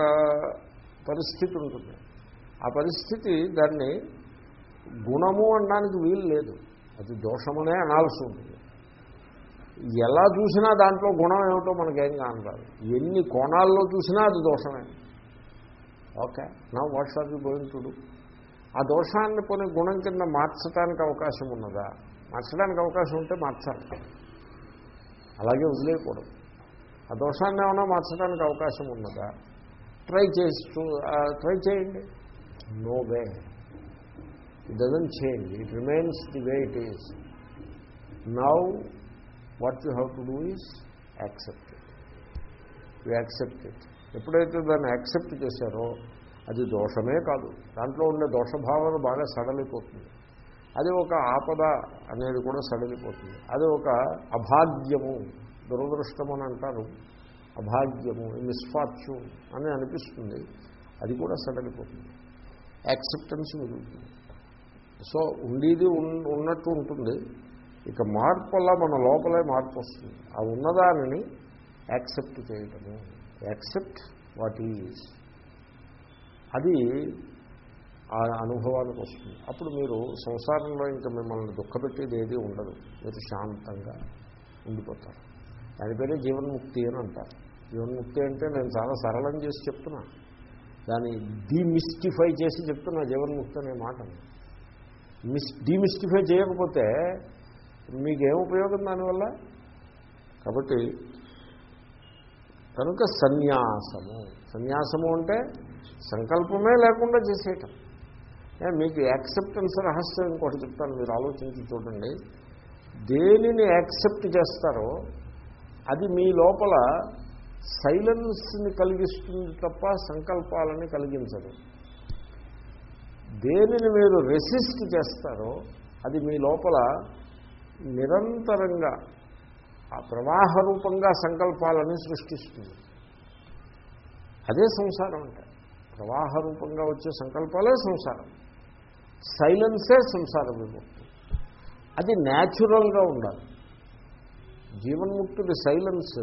పరిస్థితి ఉంటుంది. ఆ పరిస్థితి దాన్ని గుణము అనడానికి వీలు లేదు. అది దోషమనే అనాల్సి ఉంటుంది. ఎలా చూసినా దాంట్లో గుణం ఏమిటో మనకేం కానరాదు ఎన్ని కోణాల్లో చూసినా అది దోషమే. ఓకే. నా వాట్సాప్ ఆర్ ఆ దోషాన్ని కొన్ని గుణం కింద మార్చడానికి అవకాశం ఉన్నదా? మార్చడానికి అవకాశం ఉంటే మార్చాలి. అలాగే వదిలేయకూడదు. ఆ దోషాన్ని ఏమైనా మార్చడానికి అవకాశం ఉన్నదా? ట్రై చేసి ట్రై చేయండి. No way. It doesn't change it remains the way it is now what you have to do is accept it you accept it ఎప్పుడైతే దాన్ని యాక్సెప్ట్ చేశారో అది దోషమే కాదు. దాంట్లో ఉండే దోషభావన బాగా సడలిపోతుంది. అది ఒక ఆపద అనేది కూడా సడలిపోతుంది. అది ఒక అభాగ్యము దురదృష్టం అని అంటారు. అభాగ్యము మిస్ఫార్చ్యూన్ అని అనిపిస్తుంది. అది కూడా సడలిపోతుంది. యాక్సెప్టెన్స్ మిగులుతుంది సో ఉండేది ఉన్నట్టు ఉంటుంది. ఇక మార్పు వల్ల మన లోపలే మార్పు వస్తుంది. ఆ ఉన్నదానిని యాక్సెప్ట్ చేయటము. యాక్సెప్ట్ వాట్ ఈజ్ అది ఆ అనుభవానికి వస్తుంది. అప్పుడు మీరు సంసారంలో ఇంకా మిమ్మల్ని దుఃఖపెట్టేది ఏది ఉండదు. మీరు శాంతంగా ఉండిపోతారు. దాని పేరే జీవన్ముక్తి అని అంటారు. జీవన్ముక్తి అంటే నేను చాలా సరళం చేసి చెప్తున్నా. దాన్ని డిమిస్టిఫై చేసి చెప్తున్నా జీవన్ముక్తి అనే మాట. మిస్ డిమిస్టిఫై చేయకపోతే మీకేం ఉపయోగం దానివల్ల? కాబట్టి కనుక సన్యాసము. సన్యాసము అంటే సంకల్పమే లేకుండా చేసేయటం. మీకు యాక్సెప్టెన్స్ రహస్యం ఇంకోటి చెప్తాను మీరు ఆలోచించి చూడండి. దేనిని యాక్సెప్ట్ చేస్తారో అది మీ లోపల సైలెన్స్ని కలిగిస్తుంది తప్ప సంకల్పాలని కలిగించదు. దేనిని మీరు రెసిస్ట్ చేస్తారో అది మీ లోపల నిరంతరంగా ఆ ప్రవాహ రూపంగా సంకల్పాలని సృష్టిస్తుంది. అదే సంసారం అంటే. ప్రవాహ రూపంగా వచ్చే సంకల్పాలే సంసారం. సైలెన్సే సంసార విముక్తి. అది న్యాచురల్గా ఉండాలి. జీవన్ముక్తుడి సైలెన్స్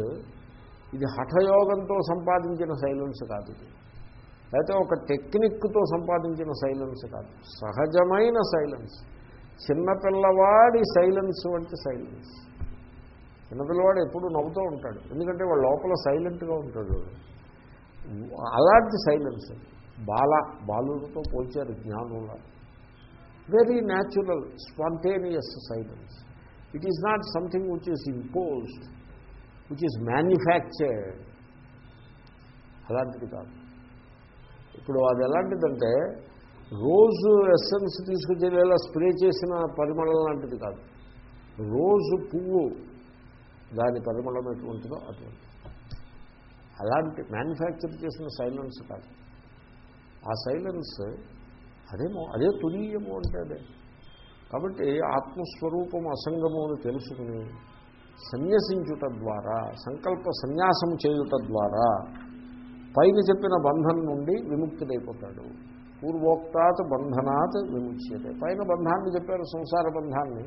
ఇది హఠయోగంతో సంపాదించిన సైలెన్స్ కాదు ఇది. లేకపోతే ఒక టెక్నిక్తో సంపాదించిన సైలెన్స్ కాదు. సహజమైన సైలెన్స్. చిన్నపిల్లవాడి సైలెన్స్ వంటి సైలెన్స్. చిన్నపిల్లవాడు ఎప్పుడు నవ్వుతూ ఉంటాడు. ఎందుకంటే వాడు లోపల సైలెంట్గా ఉంటాడు. అలాంటి సైలెన్స్ బాల బాలులతో పోల్చారు జ్ఞానుల. Very natural spontaneous silence it is not something which is imposed which is manufactured అలాంటిది కాదు. ఇప్పుడు అది ఎలాంటిదంటే రోజు ఎస్సెన్స్ తీసుకొచ్చేలా స్ప్రే చేసిన పరిమళం లాంటిది కాదు. రోజు పువ్వు దాని పరిమళం ఎటువంటిదో అటువంటి అలాంటి మ్యానుఫ్యాక్చర్ చేసిన సైలెన్స్ కాదు. ఆ సైలెన్స్ అదేమో అదే తునీయము అంటే అదే. కాబట్టి ఆత్మస్వరూపం అసంగము అని తెలుసుకుని సన్యసించుట ద్వారా సంకల్ప సన్యాసం చేయుట ద్వారా పైన చెప్పిన బంధం నుండి విముక్తుడైపోతాడు. పూర్వోక్తాత్ బంధనాత్ విముచ్యతే. పైన బంధాన్ని చెప్పారు సంసార బంధాన్ని.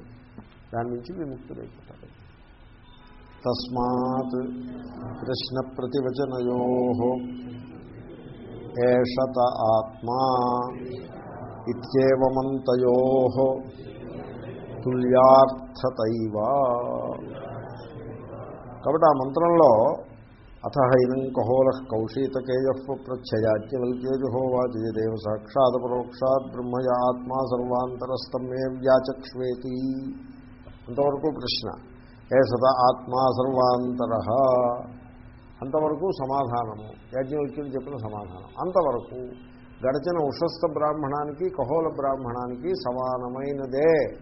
దాని నుంచి విముక్తుడైపోతాడు. తస్మాత్ కృష్ణ ప్రతివచనయో ఏషత ఆత్మా ఇత్యేవమంతయో తుల్యార్థతైవ. కాబట్టి ఆ మంత్రంలో అథ హైనం కహోల కౌశీతకేయ ప్రత్యయాజ్ఞవల్కేజుహోవాచేదేవ సాక్షాత్ పరోక్షాత్ బ్రహ్మయ ఆత్మా సర్వాంతరస్తమ్మే వ్యాచక్ష్వేతి. అంతవరకు ప్రశ్న ఏ సద ఆత్మా సర్వాంతర. అంతవరకు సమాధానము. యాజ్ఞవల్క్యులు చెప్పిన సమాధానం. అంతవరకు గడిచిన ఉషస్థ బ్రాహ్మణానికి కహోల బ్రాహ్మణానికి సమానమైనదే.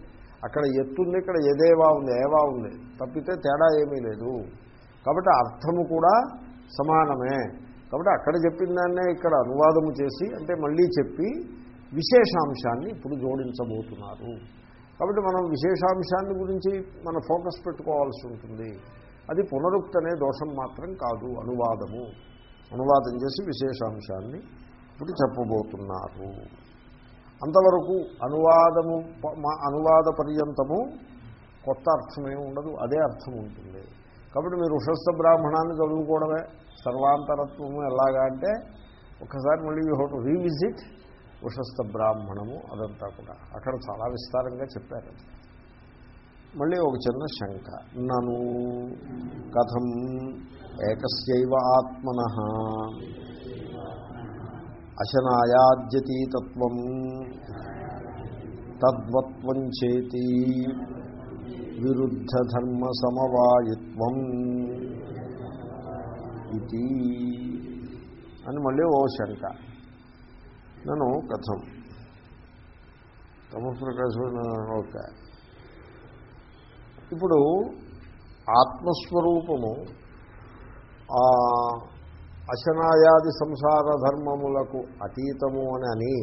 అక్కడ ఎత్తుంది ఇక్కడ ఎదేవా ఉంది ఏవా ఉంది. తప్పితే తేడా ఏమీ లేదు. కాబట్టి అర్థము కూడా సమానమే. కాబట్టి అక్కడ చెప్పిన దాన్నే ఇక్కడ అనువాదము చేసి అంటే మళ్ళీ చెప్పి విశేషాంశాన్ని ఇప్పుడు జోడించబోతున్నారు. కాబట్టి మనం విశేషాంశాన్ని గురించి మన ఫోకస్ పెట్టుకోవాల్సి ఉంటుంది. అది పునరుక్తి అనే దోషం మాత్రం కాదు అనువాదము. అనువాదం చేసి విశేషాంశాన్ని ఇప్పుడు చెప్పబోతున్నారు. అంతవరకు అనువాదము మా అనువాద పర్యంతము కొత్త అర్థమే ఉండదు అదే అర్థం ఉంటుంది. కాబట్టి మీరు ఉషస్థ బ్రాహ్మణాన్ని చదువుకోవడమే సర్వాంతరత్వము ఎలాగా అంటే ఒకసారి మళ్ళీ యూ హోట్ రీవిజిట్ వృషస్థ బ్రాహ్మణము అదంతా కూడా. అక్కడ చాలా విస్తారంగా చెప్పారు. మళ్ళీ ఒక చిన్న శంక. నను కథం ఏకస్యవ ఆత్మన. అశనాయాద్యతీతత్వం తద్వత్వం చేతి విరుద్ధ సమవాయత్వం ఇది అని మళ్ళీ ఓ శంక. నన్ను కథం. తమ ఓకే ఇప్పుడు ఆత్మస్వరూపము ఆ అశనాయాది సంసార ధర్మములకు అతీతము అని అని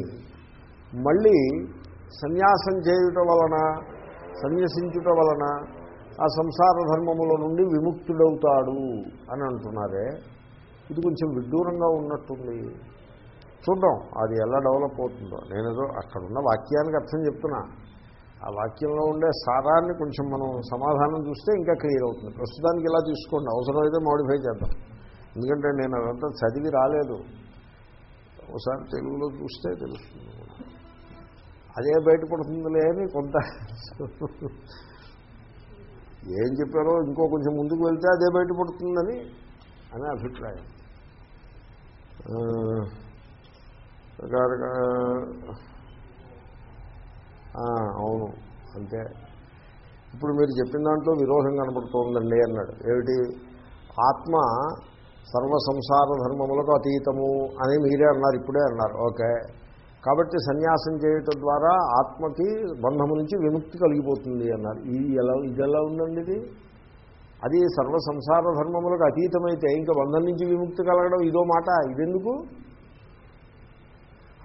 మళ్ళీ సన్యాసం చేయుట వలన సన్యసించుట వలన ఆ సంసార ధర్మముల నుండి విముక్తుడవుతాడు అని అంటున్నారే. ఇది కొంచెం విడ్డూరంగా ఉన్నట్టుంది. చూద్దాం అది ఎలా డెవలప్ అవుతుందో. నేనేదో అక్కడున్న వాక్యానికి అర్థం చెప్తున్నా. ఆ వాక్యంలో ఉండే సారాన్ని కొంచెం మనం సమాధానం చూస్తే ఇంకా క్లియర్ అవుతుంది. ప్రస్తుతానికి ఇలా తీసుకోండి. అవసరమైతే మోడిఫై చేద్దాం. ఎందుకంటే నేను అదంతా చదివి రాలేదు. ఒకసారి తెలుగులో చూస్తే తెలుస్తుంది. అదే బయటపడుతుందిలే అని కొంత ఏం చెప్పారో ఇంకో కొంచెం ముందుకు వెళ్తే అదే బయటపడుతుందని అని అభిప్రాయం. ప్రకారంగా అవును అంతే. ఇప్పుడు మీరు చెప్పిన దాంట్లో విరోధం కనపడుతోందండి అన్నాడు. ఏమిటి? ఆత్మ సర్వ సంసార ధర్మములకు అతీతము అని మీరే అన్నారు ఇప్పుడే అన్నారు. ఓకే. కాబట్టి సన్యాసం చేయటం ద్వారా ఆత్మకి బంధము నుంచి విముక్తి కలిగిపోతుంది అన్నారు. ఇది ఎలా ఇది ఎలా ఉందండి ఇది? అది సర్వ సంసార ధర్మములకు అతీతమైతే ఇంకా బంధం నుంచి విముక్తి కలగడం ఇదో మాట. ఇదెందుకు?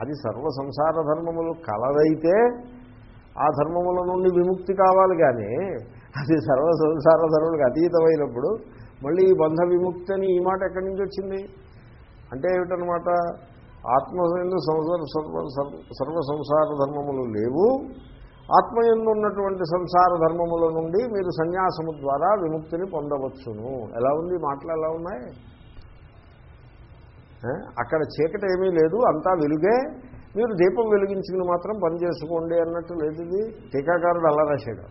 అది సర్వ సంసార ధర్మములు కలదైతే ఆ ధర్మముల నుండి విముక్తి కావాలి కానీ అది సర్వ సంసార ధర్మములకు అతీతమైనప్పుడు మళ్ళీ ఈ బంధ విముక్తి అని ఈ మాట ఎక్కడి నుంచి వచ్చింది? అంటే ఏమిటనమాట ఆత్మయందు సంసార సర్వ సర్వ- సంసార ధర్మములు లేవు. ఆత్మయందు ఉన్నటువంటి సంసార ధర్మముల నుండి మీరు సన్యాసము ద్వారా విముక్తిని పొందవచ్చును. ఎలా ఉంది? మాటలు ఎలా ఉన్నాయి? అక్కడ చీకటి ఏమీ లేదు అంతా వెలుగే. మీరు దీపం వెలిగించుకుని మాత్రం పని చేసుకోండి అన్నట్టు లేదు ఇది. టీకాకారుడు అలా రాశాడు.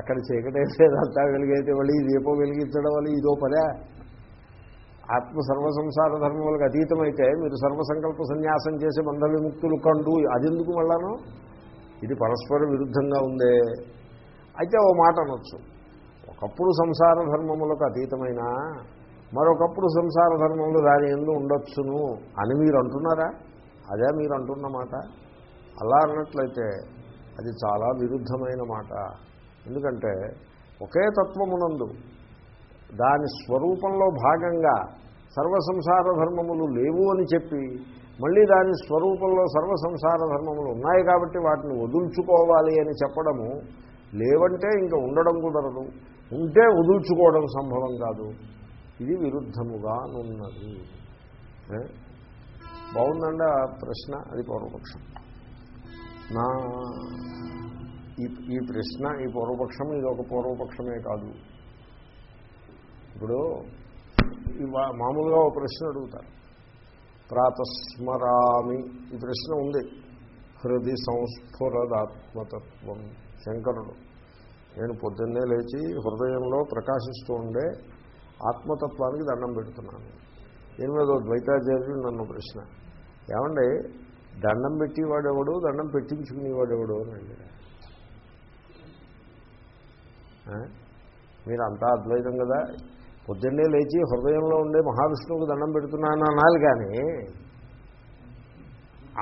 అక్కడ చీకటి లేదు అంతా వెలుగైతే మళ్ళీ ఈ దీపం వెలిగించడం వల్ల ఇదో పదే ఆత్మ సర్వసంసార ధర్మములకు అతీతమైతే మీరు సర్వసంకల్ప సన్యాసం చేసే బంధ విముక్తులు కండు. అదెందుకు మళ్ళాను? ఇది పరస్పర విరుద్ధంగా ఉందే. అయితే ఓ మాట అనొచ్చు. ఒకప్పుడు సంసార ధర్మములకు అతీతమైన మరొకప్పుడు సంసార ధర్మములు దాని ఎందు ఉండొచ్చును అని మీరు అంటున్నారా? అదే మీరు అంటున్నమాట అలా అన్నట్లయితే అది చాలా విరుద్ధమైన మాట. ఎందుకంటే ఒకే తత్వమునందు దాని స్వరూపంలో భాగంగా సర్వసంసార ధర్మములు లేవు అని చెప్పి మళ్ళీ దాని స్వరూపంలో సర్వ సంసార ధర్మములు ఉన్నాయి కాబట్టి వాటిని వదుల్చుకోవాలి అని చెప్పడము లేవంటే ఇంకా ఉండడం కుదరదు. ఉంటే వదుల్చుకోవడం సంభవం కాదు. ఇది విరుద్ధముగా ఉన్నది బాగుందండి ఆ ప్రశ్న? అది పూర్వపక్షం. నా ఈ ఈ ప్రశ్న ఈ పూర్వపక్షం ఇది ఒక పూర్వపక్షమే కాదు. ఇప్పుడు ఇవా- మామూలుగా ఒక ప్రశ్న అడుగుతారు. ప్రాతస్మరామి ఈ ప్రశ్న ఉంది. హృది సంస్ఫురదాత్మతత్వం. శంకరుడు నేను పొద్దున్నే లేచి హృదయంలో ప్రకాశిస్తూ ఉండే ఆత్మతత్వానికి దండం పెడుతున్నాను. దీని మీద ద్వైతాచార్యుడు నన్ను ప్రశ్న. ఏమండి దండం పెట్టేవాడెవడు దండం పెట్టించుకునేవాడెవడు అని అడిగాడు మీరు అంతా అద్వైతం కదా. పొద్దున్నే లేచి హృదయంలో ఉండే మహావిష్ణువుకి దండం పెడుతున్నాను అనాలి కానీ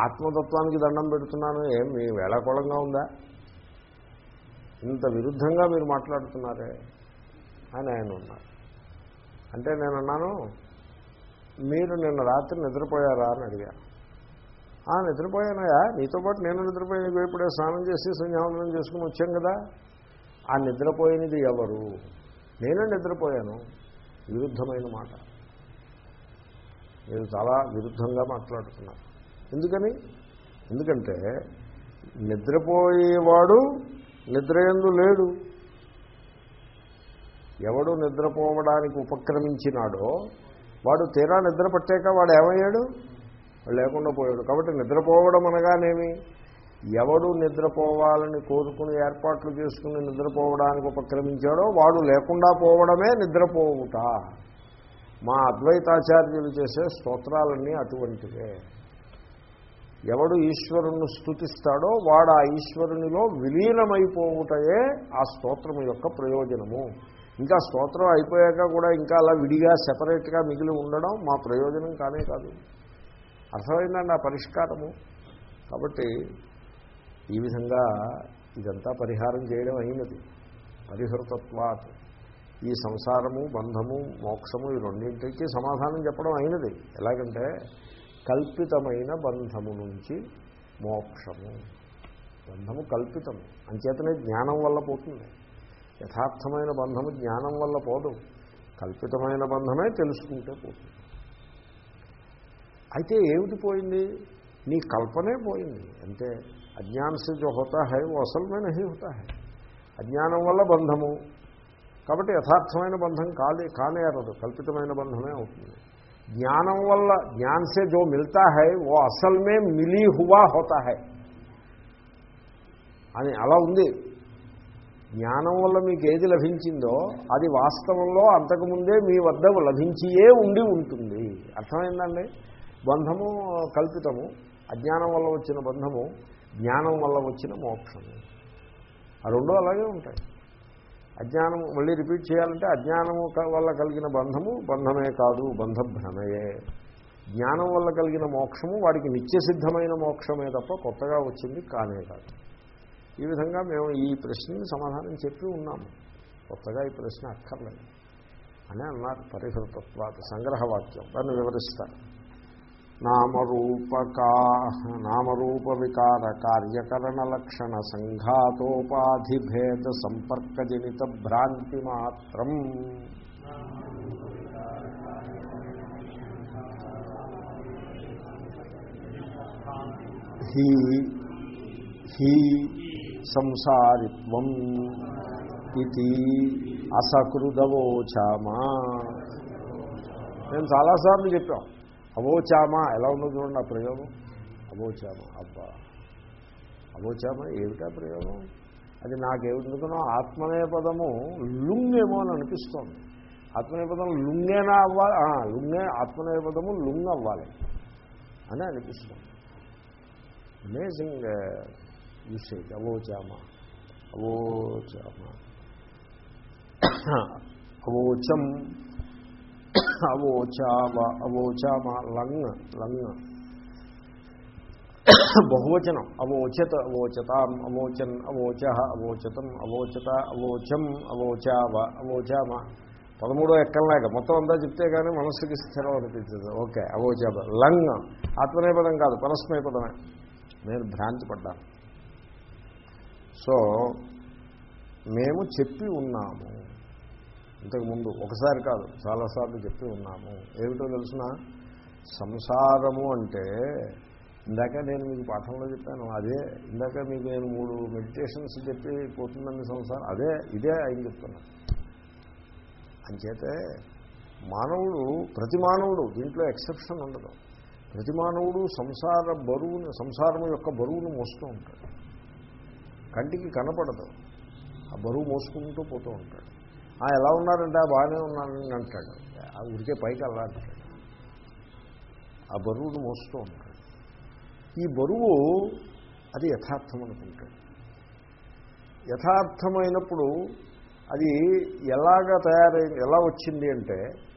ఆత్మతత్వానికి దండం పెడుతున్నాను ఏం? మీ వేళాకోళంగా ఉందా? ఇంత విరుద్ధంగా మీరు మాట్లాడుతున్నారే అని ఆయన ఉన్నారు. అంటే నేను అన్నాను మీరు నిన్న రాత్రి నిద్రపోయారా? అని అడిగాను "ఆ, నిద్రపోయానయా నీతో పాటు నేను నిద్రపోయిన ఇప్పుడే స్నానం చేసి సంధ్యావందనం చేసుకుని వచ్చాం కదా. ఆ నిద్రపోయినది ఎవరు? నేనే నిద్రపోయాను. విరుద్ధమైన మాట. మీరు చాలా విరుద్ధంగా మాట్లాడుతున్నారు ఎందుకని? ఎందుకంటే నిద్రపోయేవాడు నిద్రయందు లేడు. ఎవడు నిద్రపోవడానికి ఉపక్రమించినాడో వాడు తీరా నిద్ర పట్టాక వాడు ఏమయ్యాడు? లేకుండా పోయాడు. కాబట్టి నిద్రపోవడం అనగానేమి? ఎవడు నిద్రపోవాలని కోరుకుని ఏర్పాట్లు చేసుకుని నిద్రపోవడానికి ఉపక్రమించాడో వాడు లేకుండా పోవడమే నిద్రపోవుట. మా అద్వైతాచార్యులు చేసే స్తోత్రాలన్నీ అటువంటివే. ఎవడు ఈశ్వరుణ్ణి స్థుతిస్తాడో వాడు ఆ ఈశ్వరునిలో విలీనమైపోవుటయే ఆ స్తోత్రము యొక్క ప్రయోజనము. ఇంకా స్తోత్రం అయిపోయాక కూడా ఇంకా అలా విడిగా సెపరేట్గా మిగిలి ఉండడం మా ప్రయోజనం కానే కాదు. అర్థమైందండి ఆ పరిష్కారము? కాబట్టి ఈ విధంగా ఇదంతా పరిహారం చేయడం అయినది. పరిహృతత్వాత్. ఈ సంసారము బంధము మోక్షము ఈ రెండింటికి సమాధానం చెప్పడం అయినది. ఎలాగంటే కల్పితమైన బంధము నుంచి మోక్షము. బంధము కల్పితము. అంచేతనే జ్ఞానం వల్ల పోతుంది. యథార్థమైన బంధము జ్ఞానం వల్ల పోదు. కల్పితమైన బంధమే తెలుసుకుంటే పోదు. అయితే ఏమిటి పోయింది? నీ కల్పనే పోయింది. అంటే అజ్ఞాన సే జో హోతా హై ఓ అసలుమే హోతా హై. అజ్ఞానం వల్ల బంధము. కాబట్టి యథార్థమైన బంధం కాలే కానేరదు కల్పితమైన బంధమే అవుతుంది. జ్ఞానం వల్ల జ్ఞాన్ సే జో మిల్తా హై ఓ అసల్మే మిలీ హువా హోతా హై. అని అలా ఉంది. జ్ఞానం వల్ల మీకు ఏది లభించిందో అది వాస్తవంలో అంతకుముందే మీ వద్ద లభించియే ఉండి ఉంటుంది. అర్థమైందండి? బంధము కల్పితము అజ్ఞానం వల్ల వచ్చిన బంధము జ్ఞానం వల్ల వచ్చిన మోక్షము ఆ రెండు అలాగే ఉంటాయి. అజ్ఞానం మళ్ళీ రిపీట్ చేయాలంటే అజ్ఞానము వల్ల కలిగిన బంధము బంధమే కాదు బంధభ్రమయే. జ్ఞానం వల్ల కలిగిన మోక్షము వాడికి నిత్యసిద్ధమైన మోక్షమే తప్ప కొత్తగా వచ్చింది కానే కాదు. ఈ విధంగా మేము ఈ ప్రశ్నని సమాధానం చెప్పి ఉన్నాము. కొత్తగా ఈ ప్రశ్న అక్కర్లేదు అని అన్నారు పరిహృతత్వాత సంగ్రహవాక్యం. దాన్ని వివరిస్తారు. నామరూపకా నామరూప వికార కార్యకరణ లక్షణ సంఘాతోపాధిభేద సంపర్కజనిత భ్రాంతి మాత్రం. హీ హీ సంసారిత్వం ఇది అసకృదవోచామా. నేను చాలాసార్లు చెప్పాం అవోచామా ఎలా ఉందో చూడండి ఆ ప్రయోగం. అవోచామా అబ్బా. అవోచామా ఏమిటా ప్రయోగం? అది నాకేమిటనుకున్నా ఆత్మనేపదము లుంగేమో అని అనిపిస్తోంది. ఆత్మనేపదం లుంగేనా అవ్వాలి లుంగే ఆత్మనేపదము లుంగ్ అవ్వాలి అని అనిపిస్తుంది. అమేజింగ్ యూసేజ్ అవోచామ అవోచామ అవోచం అవోచావ అవోచామ లంగ్ లంగ్. బహువచనం అవోచత అవోచతాం అవోచన్ అవోచ అవోచతం అవోచత అవోచం అవోచావ అవోచామ పదమూడో ఎక్కల్లాగా మొత్తం అంతా చెప్తే కానీ మనస్సుకి స్థిరం అనిపించదు. Okay అవోచాబ lung. ఆత్మనేపదం కాదు పరస్మయపదమే నేను భ్రాంతి పడ్డాను. సో మేము చెప్పి ఉన్నాము. ఇంతకుముందు ఒకసారి కాదు చాలాసార్లు చెప్పి ఉన్నాము. ఏమిటో తెలిసిన? సంసారము అంటే ఇందాక నేను మీకు పాఠంలో చెప్పాను అదే ఇందాక మీకు నేను మూడు మెడిటేషన్స్ చెప్పి పోతుందండి సంసారం అదే ఇదే ఆయన చెప్తున్నాను అంచేతే మానవుడు ప్రతి మానవుడు దీంట్లో ఎక్సెప్షన్ ఉండదు. ప్రతి మానవుడు సంసార బరువును సంసారం యొక్క బరువును మోస్తూ ఉంటాడు. కంటికి కనపడదు. ఆ బరువు మోసుకుంటూ పోతూ ఉంటాడు. "ఆ, ఎలా ఉన్నారంటే "ఆ, బాగానే ఉన్నానని అంటాడు. ఆ ఉడికే పైకి అలా అంటాడు ఆ బరువును మోస్తూ ఉంటాడు. ఈ బరువు అది యథార్థం అనుకుంటాడు. యథార్థమైనప్పుడు అది ఎలాగా తయారైంది ఎలా వచ్చింది అంటే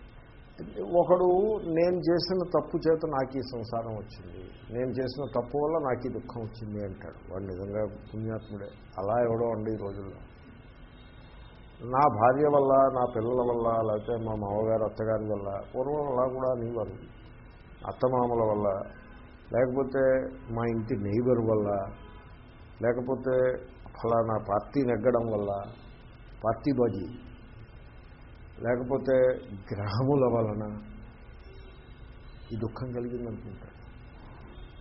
ఒకడు నేను చేసిన తప్పు చేత నాకు ఈ సంసారం వచ్చింది. నేను చేసిన తప్పు వల్ల నాకు ఈ దుఃఖం వచ్చింది అంటాడు. వాడు నిజంగా పుణ్యాత్ముడే. అలా ఎవడో అండి ఈ రోజుల్లో. నా భార్య వల్ల నా పిల్లల వల్ల లేకపోతే మా మామగారు అత్తగారి వల్ల పూర్వం అలా కూడా అనేవారు. అత్తమామల వల్ల లేకపోతే మా ఇంటి నైబర్ వల్ల లేకపోతే ఫలానా పార్టీ నెగ్గడం వల్ల పార్టీ బాజీ లేకపోతే గ్రహముల వలన ఈ దుఃఖం కలిగిందనుకుంటాడు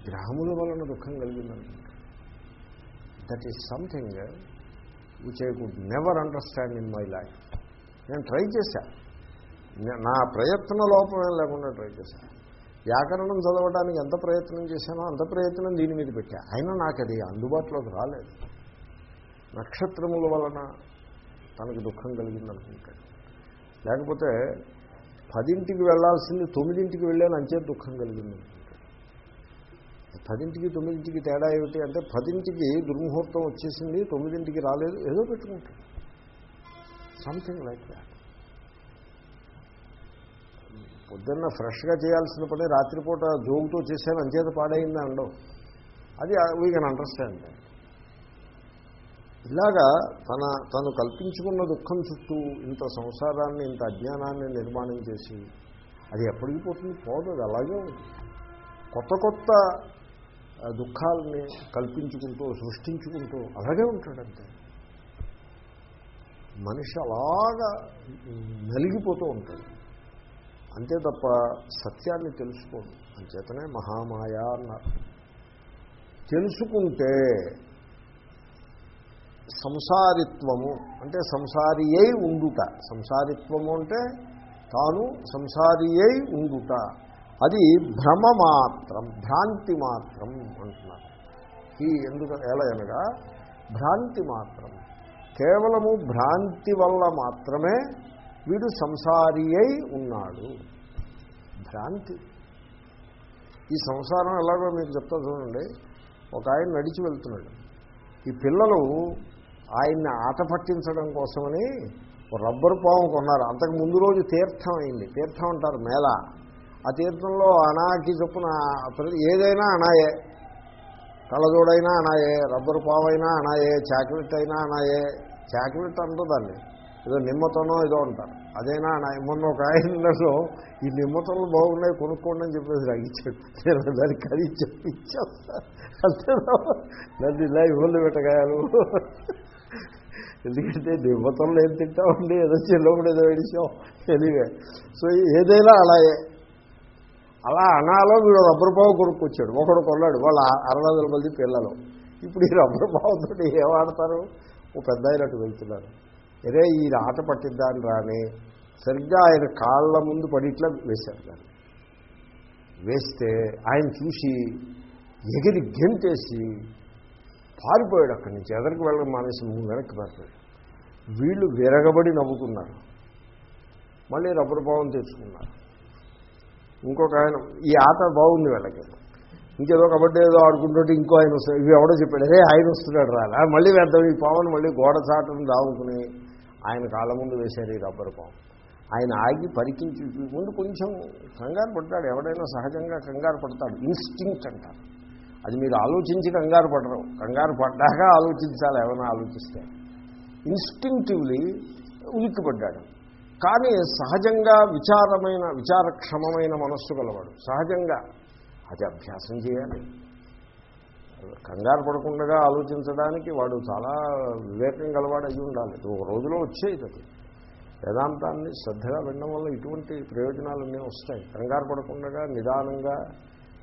గ్రహముల వలన దుఃఖం కలిగిందనుకుంటాడు that is something which I could never understand in my life నేను ట్రై చేశా. నా ప్రయత్న లోపమే లేకుండా ట్రై చేశా. వ్యాకరణం చదవడానికి ఎంత ప్రయత్నం చేశానో అంత ప్రయత్నం దీని మీద పెట్టా. అయినా నాకు అది అందుబాటులోకి రాలేదు. నక్షత్రముల వలన తనకు దుఃఖం కలిగిందనుకుంటాడు లేకపోతే పదింటికి వెళ్ళాల్సింది తొమ్మిదింటికి వెళ్ళాను అంచే దుఃఖం కలిగింది. పదింటికి తొమ్మిదింటికి తేడా ఏమిటి అంటే పదింటికి దుర్ముహూర్తం వచ్చేసింది తొమ్మిదింటికి రాలేదు ఏదో పెట్టుకుంటాడు సంథింగ్ లైక్ దాట్ పొద్దున్న ఫ్రెష్గా చేయాల్సిన పని రాత్రిపూట జోగుతో చేశాను అంచేత పాడైంది అండవు అది వీ కెన్ అండర్స్టాండ్ ఇలాగా తన తను కల్పించుకున్న దుఃఖం చుట్టూ ఇంత సంసారాన్ని ఇంత అజ్ఞానాన్ని నిర్మాణం చేసి అది ఎప్పటికి పోతుంది? పోదు అది అలాగే కొత్త కొత్త దుఃఖాలని కల్పించుకుంటూ సృష్టించుకుంటూ అలాగే ఉంటాడంతే. మనిషి అలాగా నలిగిపోతూ ఉంటాడు. అంతే తప్ప సత్యాన్ని తెలుసుకోండి. అంచేతనే మహామాయ అన్నారు. తెలుసుకుంటే సంసారిత్వము అంటే సంసారి అయి ఉండుట. సంసారిత్వము అంటే తాను సంసారి అయి ఉండుట. అది భ్రమ మాత్రం భ్రాంతి మాత్రం అంటున్నారు. ఈ ఎందుకు ఎలా అనగా భ్రాంతి మాత్రం కేవలము భ్రాంతి వల్ల మాత్రమే వీడు సంసారి అయి ఉన్నాడు. భ్రాంతి. ఈ సంసారం ఎలాగో మీకు చెప్తా చూడండి. ఒక ఆయన నడిచి వెళ్తున్నాడు. ఈ పిల్లలు ఆయన్ని ఆట పట్టించడం కోసమని రబ్బరు పాము కొన్నారు. అంతకు ముందు రోజు తీర్థం అయింది. తీర్థం అంటారు మేళ. ఆ తీర్థంలో అనాకి చొప్పున ఏదైనా అనాయే. కళ్ళజోడైనా అనాయే రబ్బరు పావైనా అనాయే చాక్లెట్ అయినా అనాయే. చాక్లెట్ అంటూ దాన్ని ఏదో నిమ్మతనో ఏదో అంటారు. అదైనా అనాయే. మొన్న ఒక ఆయనలో ఈ నిమ్మతలు బాగున్నాయి కొనుక్కోండి అని చెప్పేసి నాకు ఇచ్చాడు నేను దానికి అది చెప్పి నన్ను ఇలా ఇవ్వలు పెట్టగాయాలు ఎందుకంటే నిమ్మతంలో ఏం తింటామండి? ఏదో చెల్లప్పుడు ఏదో విడిచాం తెలివే సో ఏదైనా అలాగే అలా అనాలో వీడు రబ్బరు పావు కొనుక్కొచ్చాడు. ఒకడు కొన్నాడు. వాళ్ళ అరవై మంది పిల్లలు. ఇప్పుడు ఈ రబ్బరు పావుతో ఏం ఓ పెద్ద అయినట్టు వెళ్తున్నారు అరే ఈ ఆట పట్టిద్దాన్ని రాని. సరిగ్గా ఆయన కాళ్ళ ముందు పడిట్లా వేశారు దాన్ని. వేస్తే ఆయన చూసి ఎగిరి గెంతేసి పారిపోయాడు అక్కడి నుంచి. ఎదరికి వెళ్ళడం మానేసి మూడు వెనక్కి పారిపోయాడు. వీళ్ళు విరగబడి నవ్వుకున్నారు మళ్ళీ రబ్బరు పావం తెచ్చుకున్నారు. ఇంకొక ఆయన ఈ ఆట బాగుంది వీళ్ళకి. ఇంకేదో కబడ్డీ ఏదో ఆడుకుంటుంటే ఇంకో ఆయన వస్తాడు. ఇవి ఎవడో చెప్పాడు అదే ఆయన వస్తున్నాడు రా. మళ్ళీ వేద్దాం ఈ పావును మళ్ళీ గోడ చాటను దాముకుని ఆయన కాళ్ళ ముందు వేశారు ఈ రబ్బరు పాము. ఆయన ఆగి పరికించి ముందు కొంచెం కంగారు పడతాడు ఎవడైనా సహజంగా కంగారు పడతాడు. ఇన్స్టింక్ట్ అంటారు. అది మీరు ఆలోచించి కంగారు పడరు. కంగారు పడ్డాక ఆలోచించాలి ఏమైనా ఆలోచిస్తే. ఇన్స్టింక్టివ్లీ ఉలిక్కిపడ్డాడు. కానీ సహజంగా విచారమైన విచారక్షమమైన మనస్సు గలవాడు. సహజంగా. అది అభ్యాసం చేయాలి. కంగారు పడకుండా ఆలోచించడానికి వాడు చాలా వివేకం గలవాడు అయి ఉండాలి. ఒక రోజులో వచ్చేది అది వేదాంతాన్ని శ్రద్ధగా వినడం వల్ల ఇటువంటి ప్రయోజనాలన్నీ వస్తాయి. కంగారు పడకుండా నిదానంగా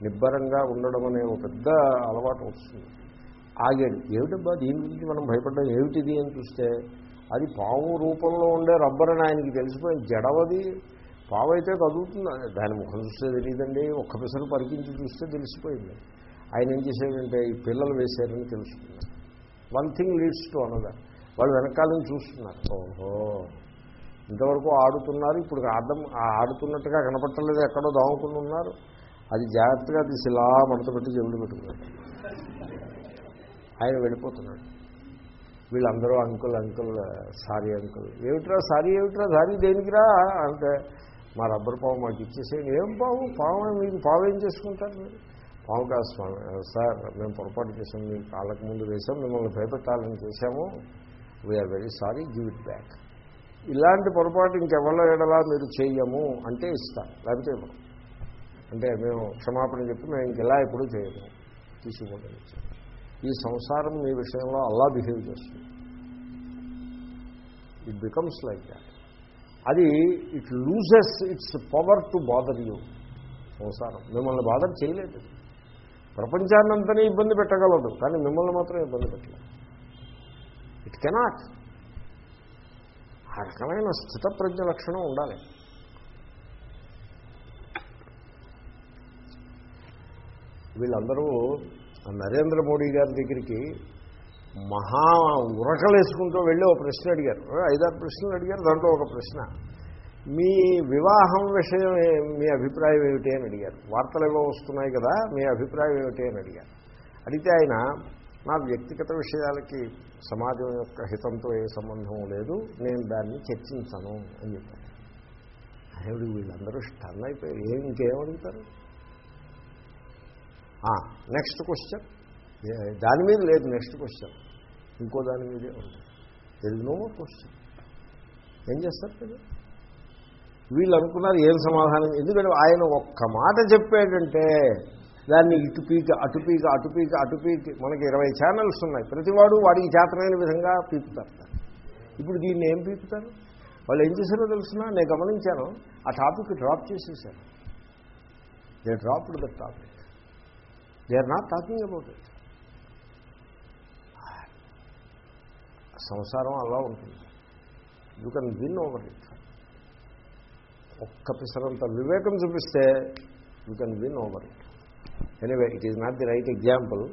నిబ్బరంగా ఉండడం అనే ఒక పెద్ద అలవాటు వస్తుంది. ఆగాడు ఏమిటబ్బా దీని గురించి మనం భయపడ్డాం? ఏమిటిది అని చూస్తే అది పాము రూపంలో ఉండే రబ్బర్ అని ఆయనకి తెలిసిపోయింది. జడవది పాము అయితే కదులుతుంది. దాని ముఖం చూస్తే తెలియదండి. ఒక్క పిసరు పరికించి చూస్తే తెలిసిపోయింది. ఆయన ఏం చేశాడంటే ఈ పిల్లలు వేశారని తెలుసుకున్నారు one thing leads to another వాళ్ళు వెనకాలని చూస్తున్నారు. ఓహో. ఇంతవరకు ఆడుతున్నారు. ఇప్పుడు అర్థం ఆడుతున్నట్టుగా కనపట్టలేదు. ఎక్కడో దాముకుని ఉన్నారు. అది జాగ్రత్తగా తీసి ఇలా మడత పెట్టి చెవులు పెట్టుకున్నాడు. ఆయన వెళ్ళిపోతున్నాడు. వీళ్ళందరూ అంకుల్ అంకుల్ సారీ అంకుల్. ఏమిట్రా సారీ ఏమిట్రా సారీ దేనికిరా? అంటే మా రబ్బర్ పావు మాకు ఇచ్చేసేయండి. ఏం పావు? పావు మీకు పావు ఏం చేసుకుంటారు మీరు? పావు కాదు స్వామి సార్ మేము పొరపాటు చేసాం. మీకు కాళ్ళకు ముందు వేసాం. మిమ్మల్ని భయపెట్టాలని చేశాము. We are very sorry give it back ఇలాంటి పొరపాటు ఇంకెవరిలో ఎడలా మీరు చేయము? అంటే ఇస్తాను లేకపోతే ఇవ్వం అంటే మేము క్షమాపణ చెప్పి మేము ఇంకెలా ఎప్పుడూ చేయము. తీసుకోండి ఈ సంసారం మీ విషయంలో అలా బిహేవ్ చేస్తుంది. ఇట్ బికమ్స్ లైక్ దాట్ అది it loses its power to bother you సంసారం. మిమ్మల్ని బాధలు చేయలేదు. ప్రపంచాన్నంతనే ఇబ్బంది పెట్టగలదు కానీ మిమ్మల్ని మాత్రం ఇబ్బంది పెట్టలేదు. ఇట్ కెనాట్ ఆ రకమైన స్థితప్రజ్ఞ లక్షణం ఉండాలి. వీళ్ళందరూ నరేంద్ర మోడీ గారి దగ్గరికి మహా ఉరకలేసుకుంటూ వెళ్ళి ఒక ప్రశ్న అడిగారు. ఐదారు ప్రశ్నలు అడిగారు దాంట్లో ఒక ప్రశ్న. మీ వివాహం విషయం మీ అభిప్రాయం ఏమిటి అని అడిగారు. వార్తలు ఏవో వస్తున్నాయి కదా మీ అభిప్రాయం ఏమిటి అని అడిగారు. అడిగితే ఆయన నా వ్యక్తిగత విషయాలకి సమాజం యొక్క హితంతో ఏ సంబంధం లేదు నేను దాన్ని చర్చించను అని చెప్పాను అదేవిడు వీళ్ళందరూ స్టన్ అయిపోయారు. ఏం ఇంకేమడుగుతారు నెక్స్ట్ క్వశ్చన్ దాని మీద లేదు నెక్స్ట్ క్వశ్చన్ ఇంకో దాని మీదే ఉంది. తెలుగు నో క్వశ్చన్ ఏం చేస్తారు కదా వీళ్ళు అనుకున్నారు ఏం సమాధానం? ఎందుకంటే ఆయన ఒక్క మాట చెప్పాడంటే దాన్ని ఇటు పీక అటు పీక అటు పీక అటు పీక. మనకి ఇరవై ఛానల్స్ ఉన్నాయి. ప్రతివాడు వాడికి చేతనైన విధంగా పీపుతారు ఇప్పుడు దీన్ని ఏం పీపుతారు వాళ్ళు ఏం చేశారో తెలుసునా? నేను గమనించాను. ఆ టాపిక్ డ్రాప్ చేసేసారు. They dropped the topic they are not talking about it సంసారం అలా ఉంటుంది. You can win over it ఒక్క పిసరంత వివేకం చూపిస్తే you can win over it anyway it is not the right example